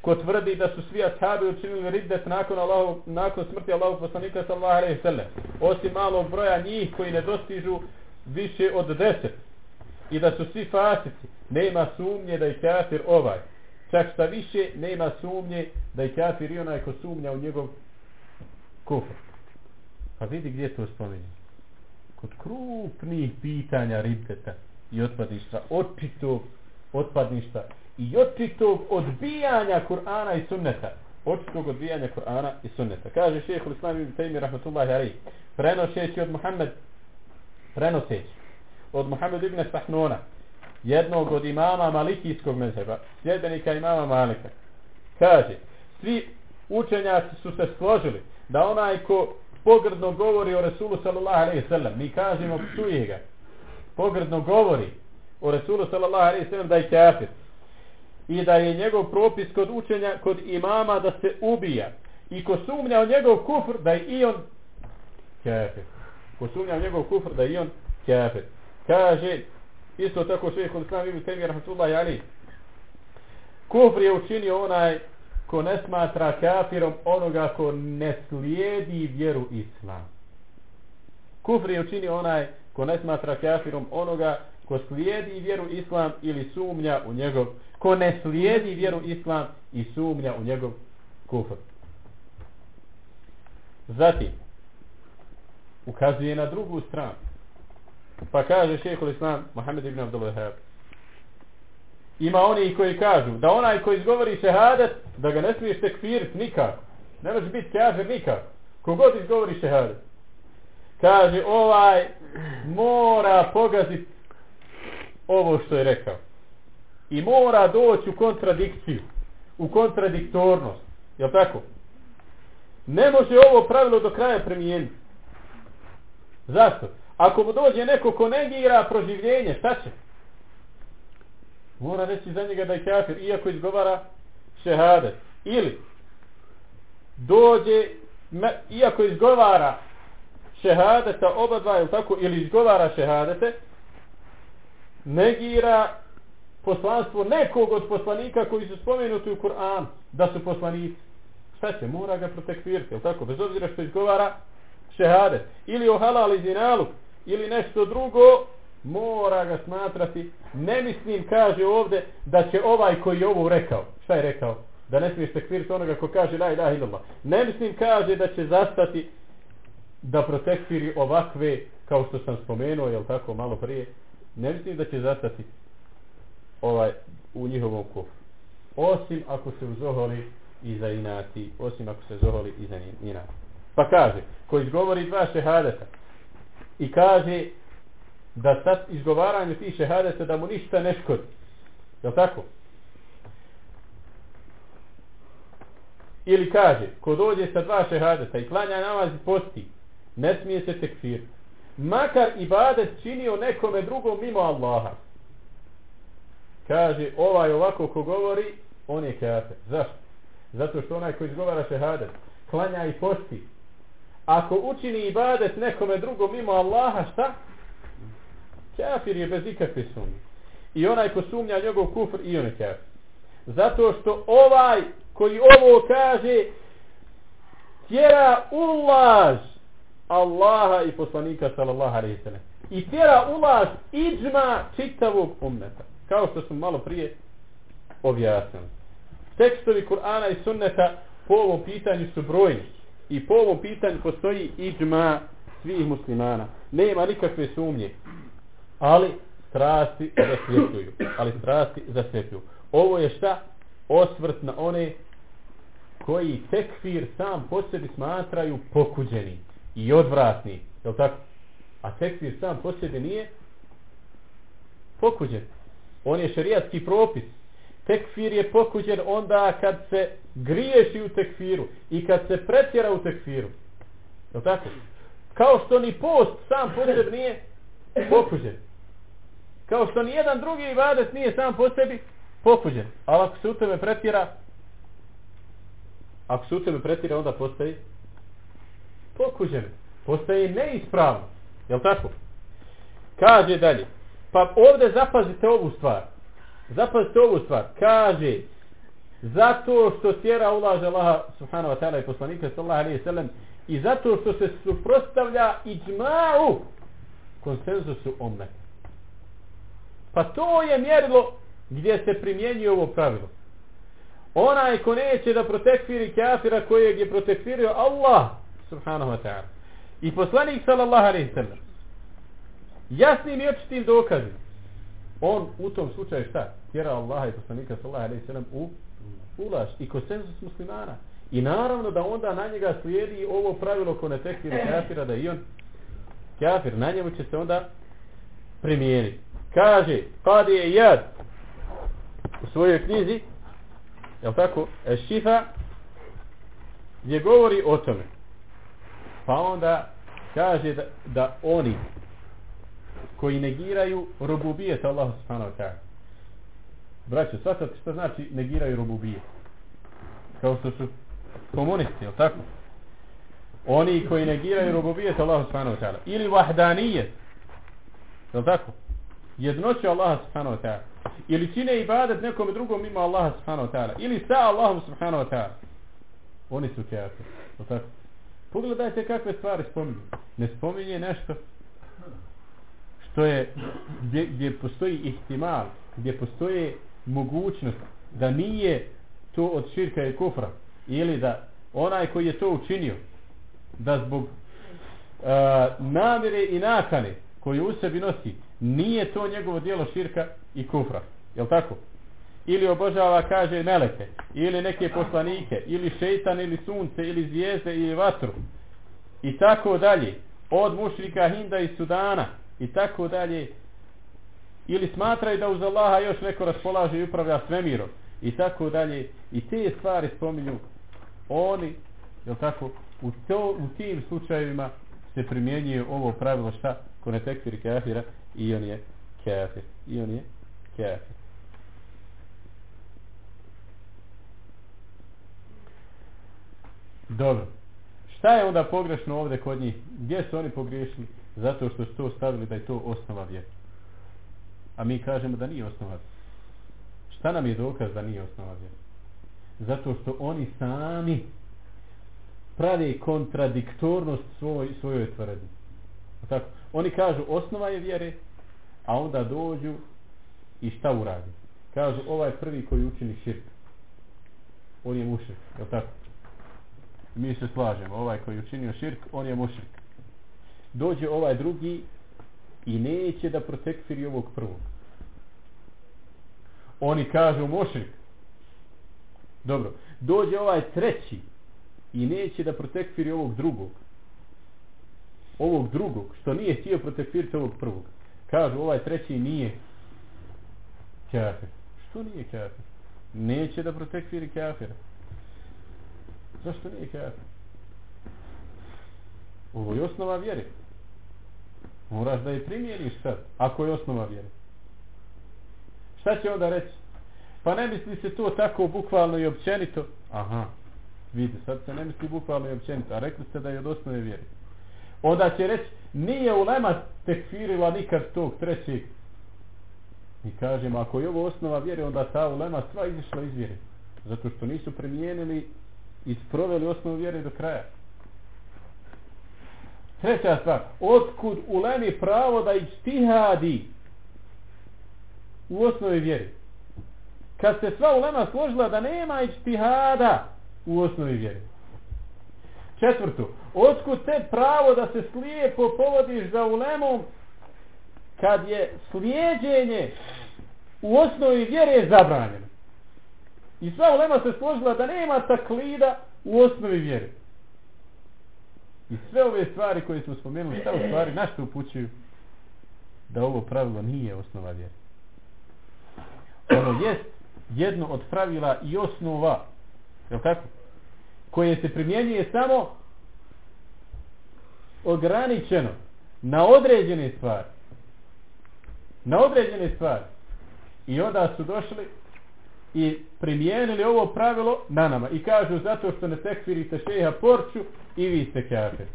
ko tvrdi da su svi ashabi učinili riddet nakon, Allahu, nakon smrti Allahu poslanika sallallahu alaihi sallam, osim malog broja njih koji ne dostižu više od deset i da su svi fasici, nema sumnje da je kafir ovaj. Čak šta više, nema sumnje da je kafir i onaj ko sumnja u njegov kufr. Pa vidi gdje to spominje. Kod krupnih pitanja riddeta i otpadišta, očitog otpadništa i očitog odbijanja Kur'ana i sunneta. Očitog odbijanja Kur'ana i sunneta. Kaže šeheh Islam ibn Taymi rahmatullahi alaih, prenošeći od Muhammed, prenoseći od Muhammed ibn Sahnona, jednog od imama malikijskog mezheba, sljedbenika imama Malika. Kaže, svi učenjaci su se složili da onaj ko pogrdno govori o Resulu sallallahu alaihi sallam, mi kažemo psuje ga, pogrdno govori o Resulu sallallahu alaihi sallam da je kafir. I da je njegov propis kod učenja kod imama da se ubija. I ko sumnja o njegov kufr da je i on kafir. Ko sumnja o njegov kufr da je i on kafir. Kaže isto tako šeheh kod islam ibn Taymi rahmatullahi alaihi kufr je učinio onaj ko ne smatra kafirom onoga ko ne slijedi vjeru islam. Kufr je učinio onaj ko ne smatra kafirom onoga ko slijedi vjeru islam ili sumnja u njegov ko ne slijedi vjeru islam i sumnja u njegov kufr. Zatim ukazuje na drugu stranu. Pa kaže šehhul islam Mohamed ibn Abdul ima oni koji kažu da onaj koji izgovori šehadet da ga ne smiješ tekfirit nikako ne može biti kafir nikako kogod izgovori šehadet kaže ovaj mora pogaziti ovo što je rekao. I mora doći u kontradikciju, u kontradiktornost. Jel tako? Ne može ovo pravilo do kraja premijeniti. Zašto? Ako mu dođe neko ko negira proživljenje, šta će? Mora reći za njega da je kafir, iako izgovara šehadet. Ili dođe, iako izgovara šehadeta oba dva, ili tako, ili izgovara šehadete, negira poslanstvo nekog od poslanika koji su spomenuti u Kur'an da su poslanici. Šta će? Mora ga protekvirati, tako? Bez obzira što izgovara šehade. Ili o halal i zinalu, ili nešto drugo, mora ga smatrati. Ne mislim, kaže ovde, da će ovaj koji je ovo rekao. Šta je rekao? Da ne smiješ tekvirati onoga ko kaže la ilaha illallah. Ne mislim, kaže da će zastati da protekviri ovakve, kao što sam spomenuo, jel tako, malo prije. Ne mislim da će zastati ovaj u njihovom kufru. Osim ako se uzoholi i za inati, osim ako se zoholi i za inati. Pa kaže, ko izgovori dva šehadeta i kaže da sad izgovaranju tih šehadeta da mu ništa ne škodi. Tako? Ili kaže, ko dođe sa dva šehadeta i klanja namaz i posti, ne smije se tekfir. Makar ibadet činio nekome drugom mimo Allaha. Kaže, ovaj ovako ko govori, on je kafir. Zašto? Zato što onaj ko izgovara šehadet, klanja i posti. Ako učini ibadet nekome drugom mimo Allaha, šta? Kafir je bez ikakve sumnje. I onaj ko sumnja njegov kufr, i on je kafir. Zato što ovaj koji ovo kaže, tjera ulaz Allaha i poslanika sallallahu alaihi. I tjera ulaz iđma čitavog ummeta. Kao što smo malo prije objasnili. Tekstovi Kur'ana i sunneta po ovom pitanju su brojni. I po ovom pitanju postoji iđma svih muslimana. Nema nikakve sumnje. Ali strasti zasvjetljuju. Ali strasti zasvjetljuju. Ovo je šta? Osvrt na one koji tekfir sam po sebi smatraju pokuđeni i odvratni. Je tako? A tekfir sam po sebi nije pokuđen. On je šerijatski propis. Tekfir je pokuđen onda kad se griješi u tekfiru i kad se pretjera u tekfiru. Je tako? Kao što ni post sam po sebi nije pokuđen. Kao što ni jedan drugi ibadet nije sam po sebi pokuđen. Ali ako se u tebe pretjera ako se u tebe pretjera onda postaje pokuđen. Postaje neispravno. Je tako? Kaže dalje. Pa ovdje zapazite ovu stvar. Zapazite ovu stvar. Kaže, zato što tjera ulaže Allaha subhanahu wa ta'ala i poslanika sallahu alaihi sallam i zato što se suprostavlja iđma'u konsenzusu omme. Pa to je mjerilo gdje se primjenjuje ovo pravilo. Onaj ko neće da protekfiri kafira kojeg je protekfirio Allah subhanahu wa ta'ala i poslanik sallallahu alaihi sallam jasnim i očitim dokazim on u tom slučaju šta? Tjera Allaha i poslanika sallallahu alaihi sallam u ulaž i konsensus muslimana. I naravno da onda na njega slijedi ovo pravilo ko ne tekfira kafira da i on kafir. Na njemu će se onda primijeniti. Kaže, kad je jad u svojoj knjizi je tako? Šifa gdje govori o tome. Pa onda kaže da, da oni koji negiraju robubijet Allah subhanahu wa ta'ala. Braćo, shvatate što znači negiraju robubijet? Kao što su komunisti, tako? Oni koji negiraju robubijet Allah subhanahu wa ta'ala. Ili vahdanijet. Je tako? Jednoću Allah subhanahu wa ta'ala. Ili čine ibadet nekom drugom mimo Allah subhanahu wa ta'ala. Ili sa Allahom subhanahu wa ta'ala. Oni su tako? Pogledajte kakve stvari spominje. Ne spominje nešto što je gdje, gdje postoji ihtimal, gdje postoje mogućnost da nije to od širka i kufra ili da onaj koji je to učinio da zbog uh, namire i nakane koji u sebi nosi nije to njegovo dijelo širka i kufra je tako? ili obožava kaže meleke ili neke poslanike ili šeitan ili sunce ili zvijezde ili vatru. I tako dalje. Od mušrika Hinda i Sudana i tako dalje. Ili smatraju da uz Allaha još neko raspolaže i upravlja svemirom i tako dalje. I te stvari spominju oni je tako? U, to, u tim slučajevima se primjenjuje ovo pravilo šta? Ko ne tekfir kafira i on je kafir. I on je kafir. Dobro. Šta je onda pogrešno ovdje kod njih? Gdje su oni pogriješili? Zato što su to stavili da je to osnova vjera. A mi kažemo da nije osnova Šta nam je dokaz da nije osnova vjere? Zato što oni sami pravi kontradiktornost svoj, svojoj tvrdnji. Tako, oni kažu osnova je vjere, a onda dođu i šta uradi? Kažu ovaj prvi koji učini širk. On je mušrik, je tako? Mi se slažemo, ovaj koji učinio širk, on je mušrik. Dođe ovaj drugi i neće da protekfiri ovog prvog. Oni kažu mušrik. Dobro, dođe ovaj treći i neće da protekfiri ovog drugog. Ovog drugog, što nije htio protekfiriti ovog prvog. Kažu ovaj treći nije kafir. Što nije kafir? Neće da protekfiri kafira. Zašto nije kafir? Ovo je osnova vjere. Moraš da je primjeriš sad, ako je osnova vjere. Šta će onda reći? Pa ne misli se to tako bukvalno i općenito. Aha, vidi, sad se ne misli bukvalno i općenito, a rekli ste da je od osnove vjere. Onda će reći, nije ulema tekfirila nikad tog trećeg. I kažem, ako je ovo osnova vjere, onda ta ulema sva izišla iz vjere. Zato što nisu primijenili i sproveli osnovu vjere do kraja. Treća stvar, otkud ulemi pravo da ištihadi u osnovi vjeri? Kad se sva ulema složila da nema ištihada u osnovi vjeri. Četvrto, otkud te pravo da se slijepo povodiš za ulemom kad je slijeđenje u osnovi vjere zabranjeno. I sva ulema se složila da nema taklida u osnovi vjere. I sve ove stvari koje smo spomenuli, u stvari, na što upućuju? Da ovo pravilo nije osnova vjere. Ono jest jedno od pravila i osnova, je tako? Koje se primjenjuje samo ograničeno na određene stvari. Na određene stvari. I onda su došli i primijenili ovo pravilo na nama. I kažu zato što ne tekfirite šeha porču i vi ste kafir.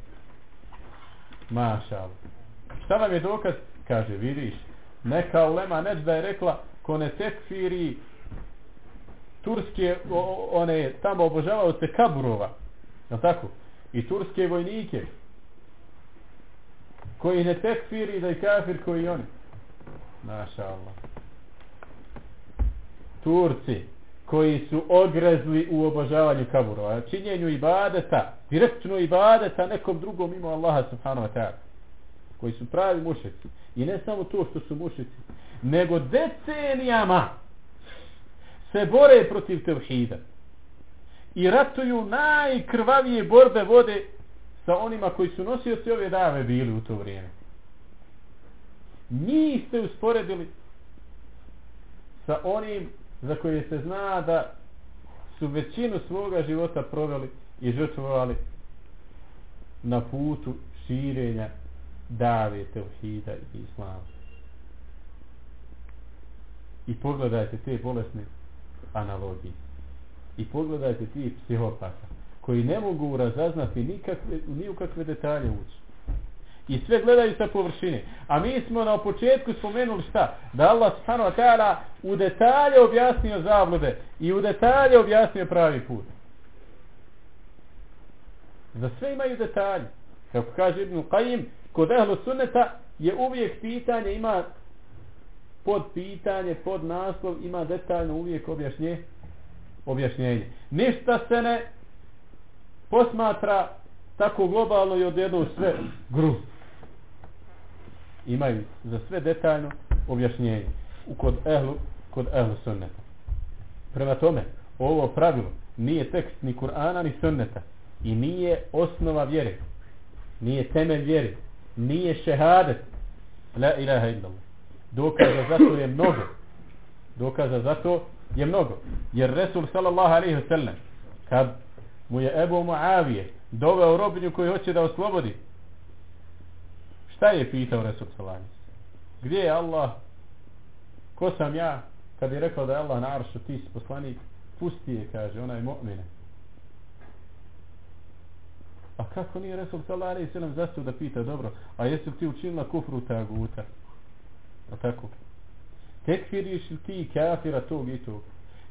Mašal. Šta vam je dokaz? Kaže, vidiš, neka ulema neđda je rekla ko ne tekfiri turske o, one tamo obožavao se kaburova. Je tako? I turske vojnike koji ne tekfiri da je kafir koji oni. Maša Allah. Turci koji su ogrezli u obožavanju kaburova, činjenju ibadeta, direktno ibadeta nekom drugom mimo Allaha subhanahu wa ta'ala, koji su pravi mušici. I ne samo to što su mušici, nego decenijama se bore protiv tevhida. I ratuju najkrvavije borbe vode sa onima koji su nosioci ove dave bili u to vrijeme. Njih ste usporedili sa onim za koje se zna da su većinu svoga života proveli i žrtvovali na putu širenja dave, tevhida i islama. I pogledajte te bolesne analogije. I pogledajte ti psihopata koji ne mogu razaznati nikakve, ni u kakve detalje ući. I sve gledaju sa površine. A mi smo na početku spomenuli šta? Da Allah subhanahu wa u detalje objasnio zablude i u detalje objasnio pravi put. Za sve imaju detalje. Kako kaže Ibn Qajim, kod ehlu sunneta je uvijek pitanje, ima pod pitanje, pod naslov, ima detaljno uvijek objašnje, objašnjenje. Ništa se ne posmatra tako globalno i odjedno sve gru. Imaju za sve detaljno objašnjenje kod ehlu, kod ehlu sunneta. Prema tome, ovo pravilo nije tekst ni Kur'ana ni sunneta i nije osnova vjere. Nije temelj vjere. Nije šehadet. La ilaha illallah. Dokaza za to je mnogo. Dokaza za to je mnogo. Jer Resul sallallahu alaihi wa sallam kad mu je Ebu Muavije doveo robinju koju hoće da oslobodi. Šta je pitao Resul Salani? Gdje je Allah? Ko sam ja? Kad je rekao da je Allah na aršu, ti si poslanik, pusti je, kaže, ona je. A kako nije Resul Salani sallam zastao da pita, dobro, a jesi ti učinila kufru taguta? A tako? tekfiriš li ti kafira tog i tog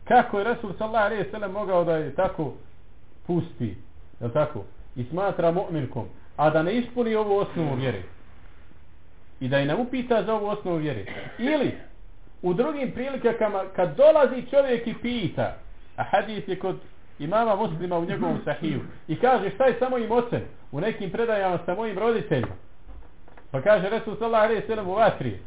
kako je Resul sallallahu alaihi sallam mogao da je tako pusti je tako? I smatra mu'minkom a da ne ispuni ovu osnovu vjere. I da je ne upita za ovu osnovu vjere. Ili u drugim prilikama kad dolazi čovjek i pita a hadis je kod imama muslima u njegovom sahiju i kaže šta je sa mojim ocem? U nekim predajama sa mojim roditeljima. Pa kaže Resul sallallahu alaihi sallam u vatri.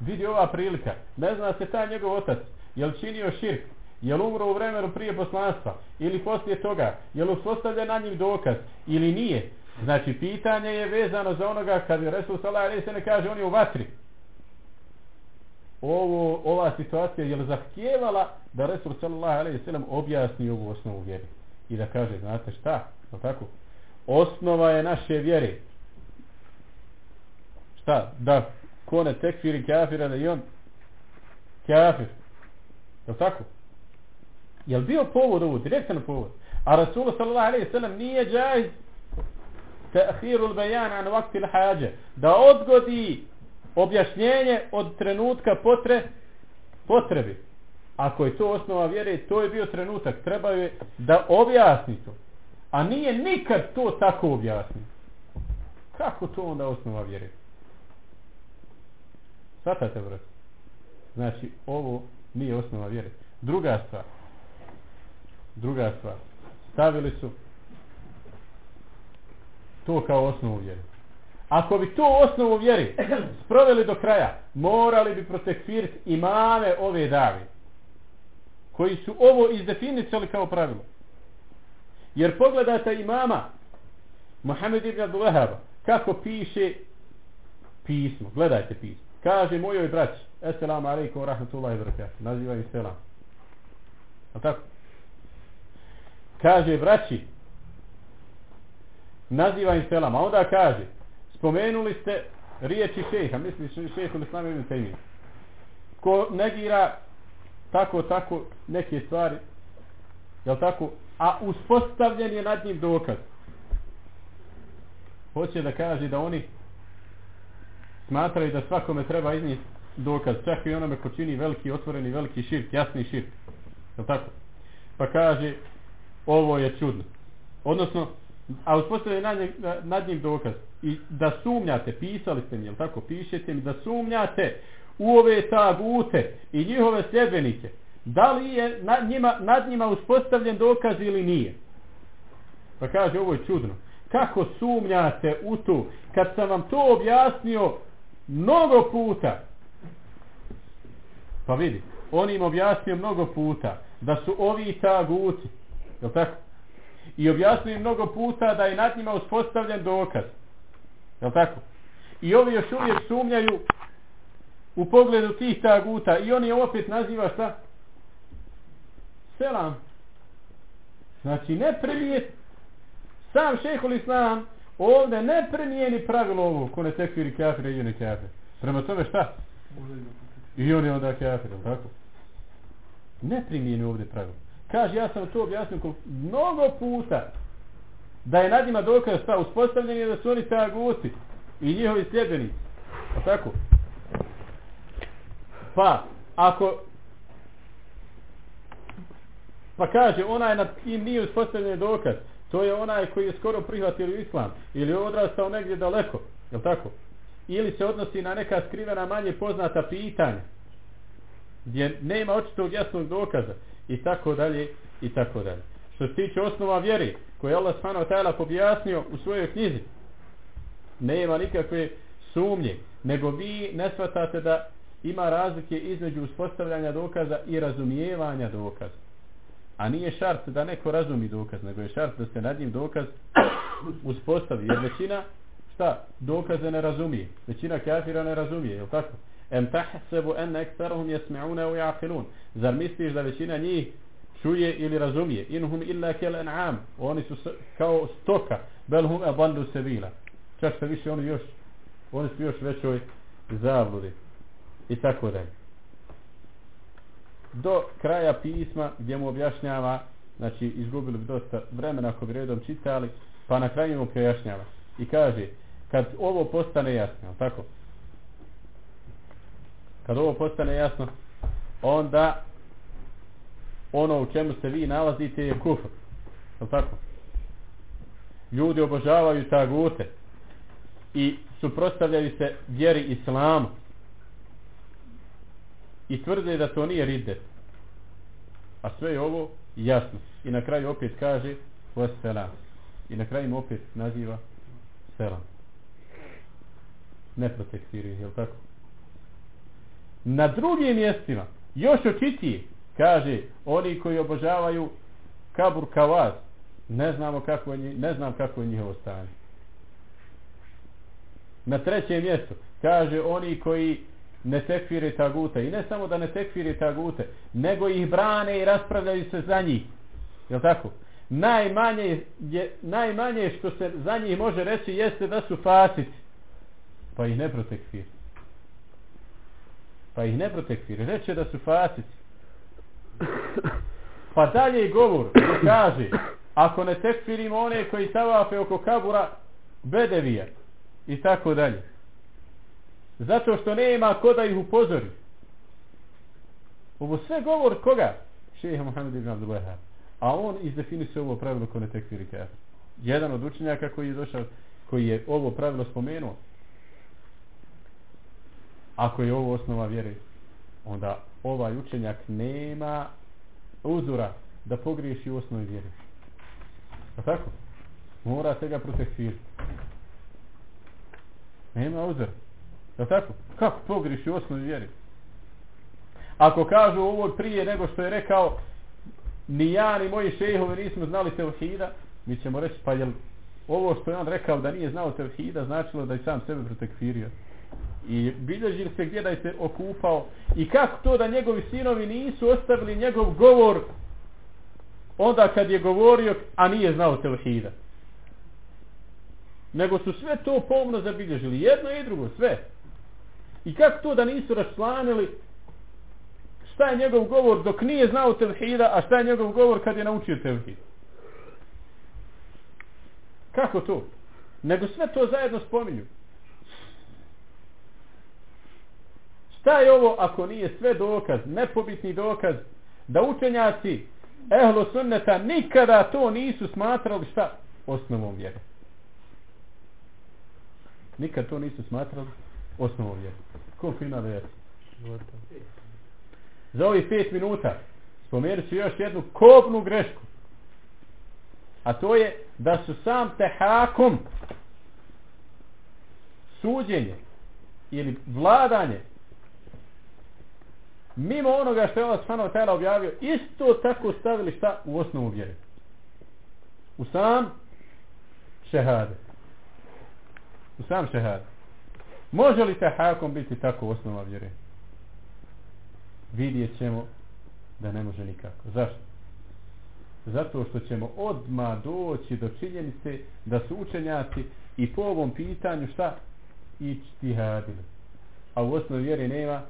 Vidi ova prilika. Ne zna se ta njegov otac jel činio širk jel umro u vremenu prije poslanstva ili poslije toga jel uspostavlja na njim dokaz ili nije znači pitanje je vezano za onoga kad je Resul alaihi sallam kaže on je u vatri ovo, ova situacija je zahtijevala da Resul sallallahu objasni ovu osnovu vjeri i da kaže, znate šta, je tako? Osnova je naše vjere. Šta? Da kone tekfiri kafira da i on kafir. Je tako? Je li bio povod ovo, direktan povod? A Rasul sallallahu alaihi sallam nije džajz ta'khirul bayan an vakti l'hađe da odgodi objašnjenje od trenutka potre, potrebi. Ako je to osnova vjere, to je bio trenutak. Treba je da objasni to. A nije nikad to tako objasni. Kako to onda osnova vjere? Svatate, brat? Znači, ovo nije osnova vjere. Druga stvar. Druga stvar. Stavili su to kao osnovu vjere. Ako bi to osnovu vjeri sproveli do kraja, morali bi protekfiriti imame ove dave, koji su ovo izdefinicali kao pravilo. Jer pogledajte imama Mohamed ibn Abdul Wahaba, kako piše pismo. Gledajte pismo. Kaže mojoj braći, Assalamu alaikum wa rahmatullahi wa barakatuh. Nazivaj selam. A tako? Kaže braći, nazivaj selam. A onda kaže, spomenuli ste riječi šeha, misli šeha ili sami ibn Taymi. Ko negira tako, tako neke stvari, jel tako, a uspostavljen je nad njim dokaz. Hoće da kaže da oni smatraju da svakome treba iznijeti dokaz, čak i onome ko čini veliki, otvoreni, veliki širk, jasni širk. Jel tako? Pa kaže, ovo je čudno. Odnosno, a uspostavljen nad, nad njim dokaz i da sumnjate, pisali ste mi, jel tako, pišete mi, da sumnjate u ove tagute i njihove sljedbenike, da li je nad njima, nad njima uspostavljen dokaz ili nije. Pa kaže, ovo je čudno. Kako sumnjate u to, kad sam vam to objasnio mnogo puta? Pa vidi, on im objasnio mnogo puta da su ovi taguti, jel tako? I objasnio mnogo puta da je nad njima uspostavljen dokaz. Jel tako? I ovi još uvijek sumnjaju u pogledu tih taguta i on je opet naziva šta? Selam. Znači ne primije sam šehol islam ovdje ne primijeni pravilo ovo ko ne tekviri kafire i ne kafire. Prema tome šta? I on je onda kafir, tako? Ne primijeni ovdje pravilo. Kaže, ja sam to objasnio mnogo puta da je nad njima dokaz šta uspostavljen je da su oni taguti i njihovi sljedbenici. Pa tako? Pa, ako pa kaže, onaj nad kim nije uspostavljen dokaz, to je onaj koji je skoro prihvatio islam ili je odrastao negdje daleko, je tako? Ili se odnosi na neka skrivena manje poznata pitanja gdje nema očitog jasnog dokaza i tako dalje i tako dalje. Što se tiče osnova vjeri, koje je Allah subhanahu objasnio u svojoj knjizi, nema nikakve sumnje, nego vi ne shvatate da ima razlike između uspostavljanja dokaza i razumijevanja dokaza. A nije šart da neko razumi dokaz, nego je šart da se nad njim dokaz *coughs* uspostavi. Jer većina, šta, dokaze ne razumije. Većina kafira ne razumije, je tako? Em tahsebu enne ekstarohum jesme'une u jaqilun. Zar misliš da većina njih čuje ili razumije? Inhum illa kel an'am. Oni su kao stoka. Bel hum adallu sabila. Čak se više oni još oni su još većoj zabludi. I tako dalje. Do kraja pisma gdje mu objašnjava znači izgubili bi dosta vremena ako bi redom čitali pa na kraju mu pojašnjava i kaže kad ovo postane jasno tako kad ovo postane jasno onda ono u čemu se vi nalazite je kufr. Je tako? Ljudi obožavaju tagute i suprostavljaju se vjeri islamu i tvrde da to nije riddet a sve je ovo jasno. I na kraju opet kaže selam i na kraju opet naziva selam. Ne protektiruje, je tako? Na drugim mjestima, još očitije, kaže, oni koji obožavaju kabur kavaz, ne znamo kako je, ne znam kako je njihovo stanje. Na trećem mjestu, kaže, oni koji ne tekfire tagute, i ne samo da ne tekfire tagute, nego ih brane i raspravljaju se za njih. Je tako? Najmanje, je, najmanje što se za njih može reći jeste da su fasici pa ih ne protekfir. Pa ih ne protekfir. Reče da su fasici. Pa dalje govor kaže ako ne tekfirimo one koji tavafe oko kabura bedevija i tako dalje. Zato što nema ko da ih upozori. Ovo sve govor koga? Šeha Muhammed ibn Abdul A on izdefinisuje ovo pravilo ko ne tekfiri kafir. Jedan od učenjaka koji je došao, koji je ovo pravilo spomenuo, ako je ovo osnova vjere onda ovaj učenjak nema uzora da pogriješi u osnovi vjere. A tako? mora se ga protektirati. Nema uzora. Je tako? kako pogriješi u osnovi vjere? Ako kažu ovo prije nego što je rekao ni ja ni moji šehovi nismo znali tevhida mi ćemo reći pa jel ovo što je on rekao da nije znao tevhida značilo da je sam sebe protekfirio i bilježi se gdje da je se okupao i kako to da njegovi sinovi nisu ostavili njegov govor onda kad je govorio a nije znao tevhida? Nego su sve to pomno zabilježili jedno i drugo sve. I kako to da nisu rašlanili šta je njegov govor dok nije znao tevhida a šta je njegov govor kad je naučio tevhid? Kako to? Nego sve to zajedno spominju Šta je ovo ako nije sve dokaz, nepobitni dokaz, da učenjaci ehlo sunneta nikada to nisu smatrali šta? Osnovom vjere. Nikad to nisu smatrali osnovom vjere. Koliko ima vjere? Za ovih pet minuta spomenut ću još jednu kobnu grešku. A to je da su sam tehakom suđenje ili vladanje mimo onoga što je Allah subhanahu wa objavio, isto tako stavili šta u osnovu vjere. U sam šehade. U sam šehade. Može li hakom biti tako osnova vjere? Vidjet ćemo da ne može nikako. Zašto? Zato što ćemo odma doći do činjenice da su učenjaci i po ovom pitanju šta? Ičtihadili. A u osnovi vjere nema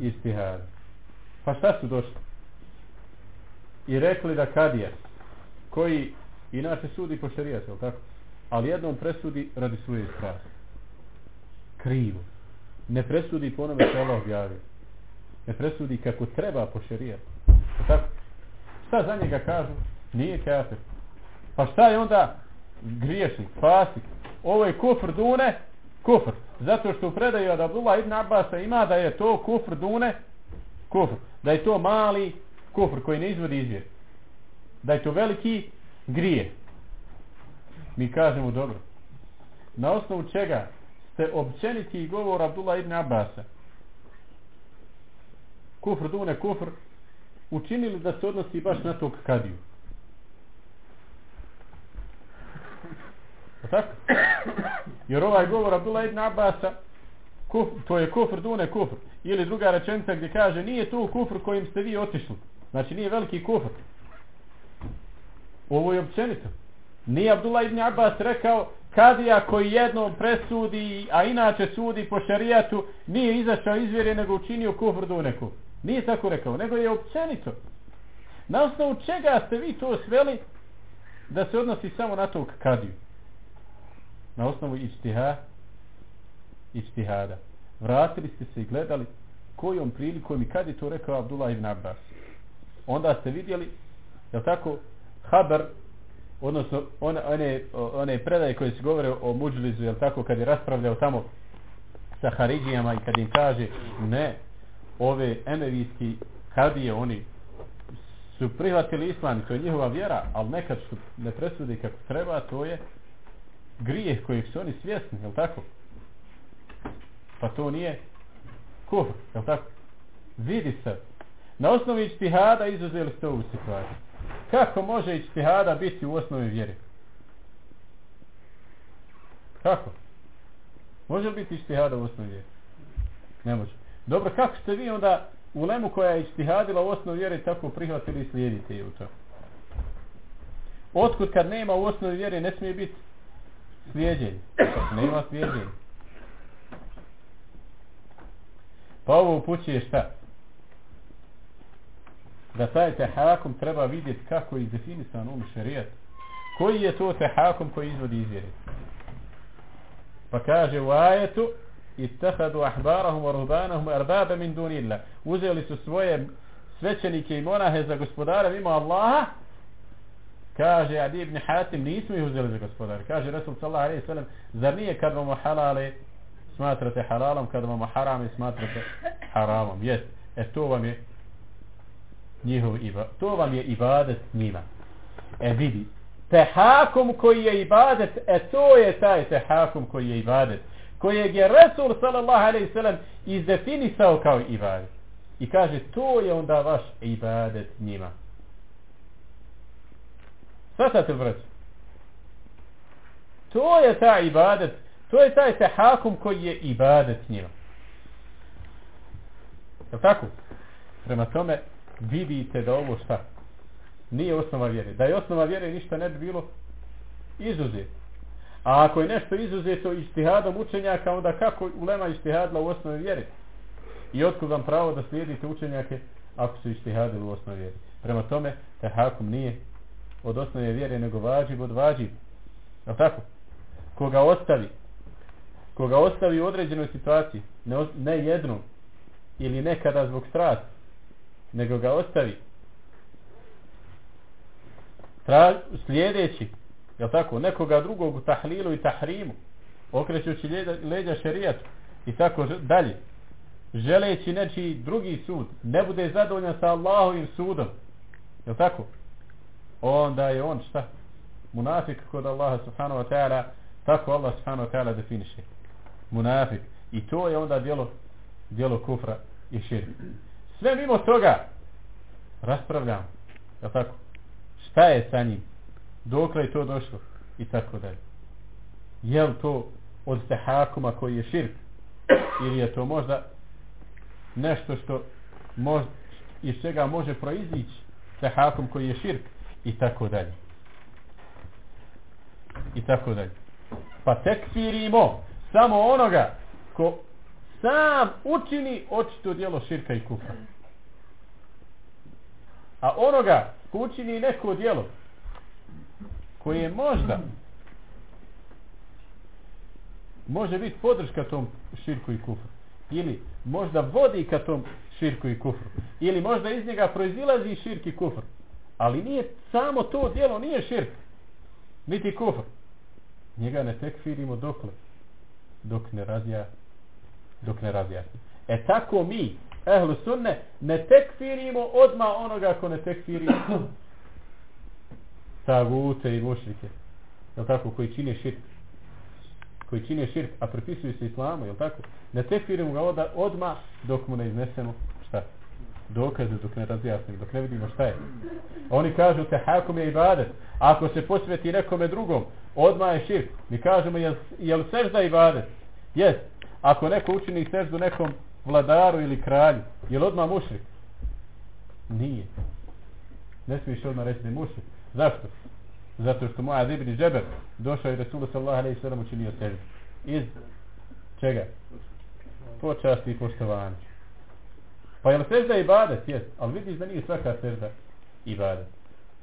istihad. Pa šta su došli? I rekli da kadija, koji inače sudi po šarijatu, tako? Ali jednom presudi radi svoje strasti. Krivo. Ne presudi po onome što Allah objavio. Ne presudi kako treba po šarijatu. Tako? Šta za njega kažu? Nije kafir. Pa šta je onda griješnik, fasik? Ovo je kufr dune, kufr. Zato što u predaju od Abdullah ibn Abbas ima da je to kufr dune kufr. Da je to mali kufr koji ne izvodi izvjer. Da je to veliki grije. Mi kažemo dobro. Na osnovu čega ste općeniti govor Abdullah ibn Abbasa kufr dune kufr učinili da se odnosi baš na tog kadiju. tako? *coughs* Jer ovaj govor Abdullah ibn Abasa kuf, to je kufr dune kufr. Ili druga rečenica gdje kaže nije to kufr kojim ste vi otišli. Znači nije veliki kufr. Ovo je općenito. Nije Abdullah ibn Abbas rekao kadija koji jednom presudi, a inače sudi po šarijatu, nije izašao izvjere nego učinio kufr dune kufr. Nije tako rekao, nego je općenito. Na osnovu čega ste vi to sveli da se odnosi samo na tog kadiju? Na osnovu istiha, istihada. vratili ste se i gledali kojom prilikom i kad je to rekao Abdullah ibn Abbas onda ste vidjeli je tako haber odnosno one, one, one predaje koje se govore o muđlizu je tako kad je raspravljao tamo sa Haridijama i kad im kaže ne ove emevijski kadije oni su prihvatili islam to je njihova vjera ali nekad što ne presudi kako treba to je grijeh kojeg su oni svjesni je tako? Pa to nije kufr je tako? Vidi se. Na osnovi ištihada izuzeli ste ovu situaciju. Kako može ištihada biti u osnovi vjeri kako? Može biti ištihada u osnovi vjeri ne može. Dobro kako ste vi onda u lemu koja je ištihadila u osnovi vjere tako prihvatili i slijedite je u to otkud kad nema u osnovi vjere ne smije biti slijedjenje nema slijedjenje pa ovo upućuje šta? Da taj tehakum treba vidjeti kako je definisan u šarijet koji je to tehakum koji izvodi iz vjere? Pa kaže u ajetu ittahadu ahbarahum wa rubanahum arbaba min dunillah. Uzeli su svoje svećenike i monahe za gospodara mimo Allaha kaže Adi ibn Hatim nismo ih uzeli za gospodara kaže Rasul sallallahu alaihi sallam zar nije kad vam halale smatrate halalom kad vam haram smatrate haramom jest e to vam je njihov ibadet to vam je ibadet njima e vidi tehakum koji je ibadet e to je taj tehakum koji je ibadet kojeg je Resul sallallahu alaihi sallam izdefinisao kao ibadet. I kaže, to je onda vaš ibadet njima. Svatate vrać. To je ta ibadet, to je taj tehakum koji je ibadet njima. Je tako? Prema tome, vidite da ovo šta? Nije osnova vjere. Da je osnova vjere ništa ne bi bilo izuzeti. A ako je nešto izuzeto istihadom učenjaka, onda kako ulema istihadla u osnovi vjeri? I otkud vam pravo da slijedite učenjake ako su istihadili u osnovi vjeri? Prema tome, tehakum nije od osnove vjere, nego vađiv od vađiv. Je tako? Koga ostavi, koga ostavi u određenoj situaciji, ne, ne jednu, ili nekada zbog strasti, nego ga ostavi tra, slijedeći je tako, nekoga drugog u tahlilu i tahrimu, okrećući leđa, šerijatu i tako dalje, želeći nečiji drugi sud, ne bude zadovoljan sa Allahovim sudom, je tako? Onda je on šta? Munafik kod Allaha subhanahu wa ta'ala, tako Allah subhanahu wa ta'ala definiše. Munafik. I to je onda djelo, djelo kufra i širk. Sve mimo toga raspravljamo. Je tako? Šta je sa njim? dokle je to došlo i tako dalje je li to od tehakuma koji je širk ili je to možda nešto što možda, iz čega može proizići tehakum koji je širk i tako dalje. I tako dalje. Pa tekfirimo samo onoga ko sam učini očito djelo širka i kufa a onoga ko učini neko djelo koje možda može biti podrška tom širku i kufru ili možda vodi ka tom širku i kufru ili možda iz njega proizilazi širk i kufr ali nije samo to dijelo nije širk. Niti kufr. Njega ne tekfirimo dokle. Dok ne razja dok ne razjasni e tako mi ehlu sunne ne tekfirimo odma onoga ko ne tekfiri *clears throat* tagute i mušrike. Jel tako, koji čine širk. Koji čine širk a prepisuju se islamu, jel tako? Ne tekfirimo ga od, odma dok mu ne iznesemo dokaze dok ne razjasnimo, dok ne vidimo šta je oni kažu te hakom je ibadet ako se posveti nekome drugom odma je širk mi kažemo jel, jel sežda ibadet jes ako neko učini seždu nekom vladaru ili kralju jel odma mušrik nije ne smiješ odmah reći da je mušrik Zašto? Zato što Muad ibn Džeber došao i Rasulullah sallallahu alaihi sallam učinio seždu. Iz čega? Počasti i poštovanje. Pa je li sežda ibadet? Jes. Ali vidiš da nije svaka sežda ibadet.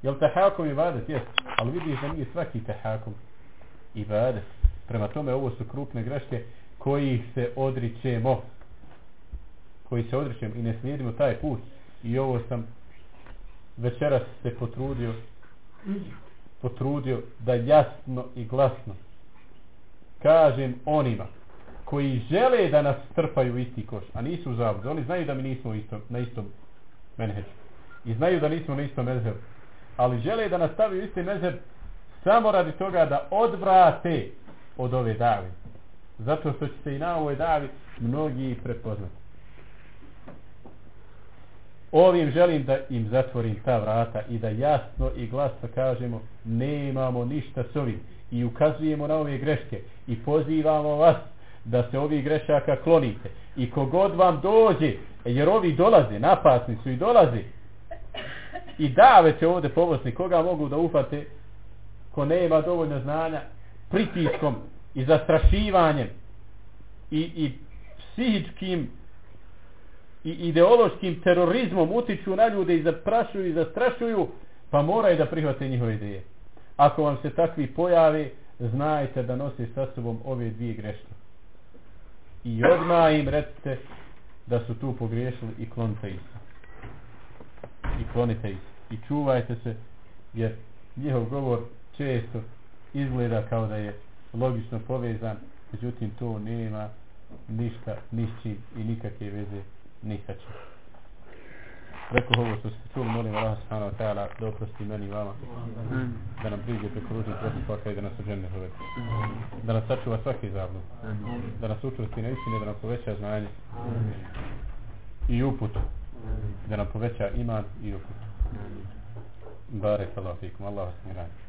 Je li tehakom ibadet? Jes. Ali vidiš da nije svaki tehakom ibadet. Prema tome ovo su krupne greške koji se odričemo koji se odričemo i ne slijedimo taj put i ovo sam večeras se potrudio potrudio da jasno i glasno kažem onima koji žele da nas strpaju u isti koš, a nisu u. Oni znaju da mi nismo isto, na istom menheđu. I znaju da nismo na istom menheđu. Ali žele da nas staviju isti menheđ samo radi toga da odvrate od ove davi. Zato što će se i na ovoj davi mnogi prepoznati. Ovim želim da im zatvorim ta vrata i da jasno i glasno kažemo nemamo ništa s ovim i ukazujemo na ove greške i pozivamo vas da se ovih grešaka klonite. I kogod vam dođe jer ovi dolaze, napasni su i dolaze. I dave će ovdje povosni koga mogu da ufate ko nema dovoljno znanja pritiskom i zastrašivanjem i, i psihičkim i ideološkim terorizmom utiču na ljude i zaprašuju i zastrašuju pa moraju da prihvate njihove ideje. Ako vam se takvi pojave znajte da nosi sa sobom ove dvije greške i odmah im recite da su tu pogriješili i klonite ih i klonite ih i čuvajte se jer njihov govor često izgleda kao da je logično povezan međutim to nema ništa, nišći i nikakve veze nikakve Rekao ovo što ste čuli, molim Allah subhanahu wa ta'ala da oprosti meni i vama. Da nam priđe preko ružnih postupaka i da nas ožene uvek. Da nas sačuva svaki zablud. Da nas učvrsti na istine, da nam poveća znanje. I uput. Da nam poveća iman i uput. Barek Allah fikum. Allah vas mi radi.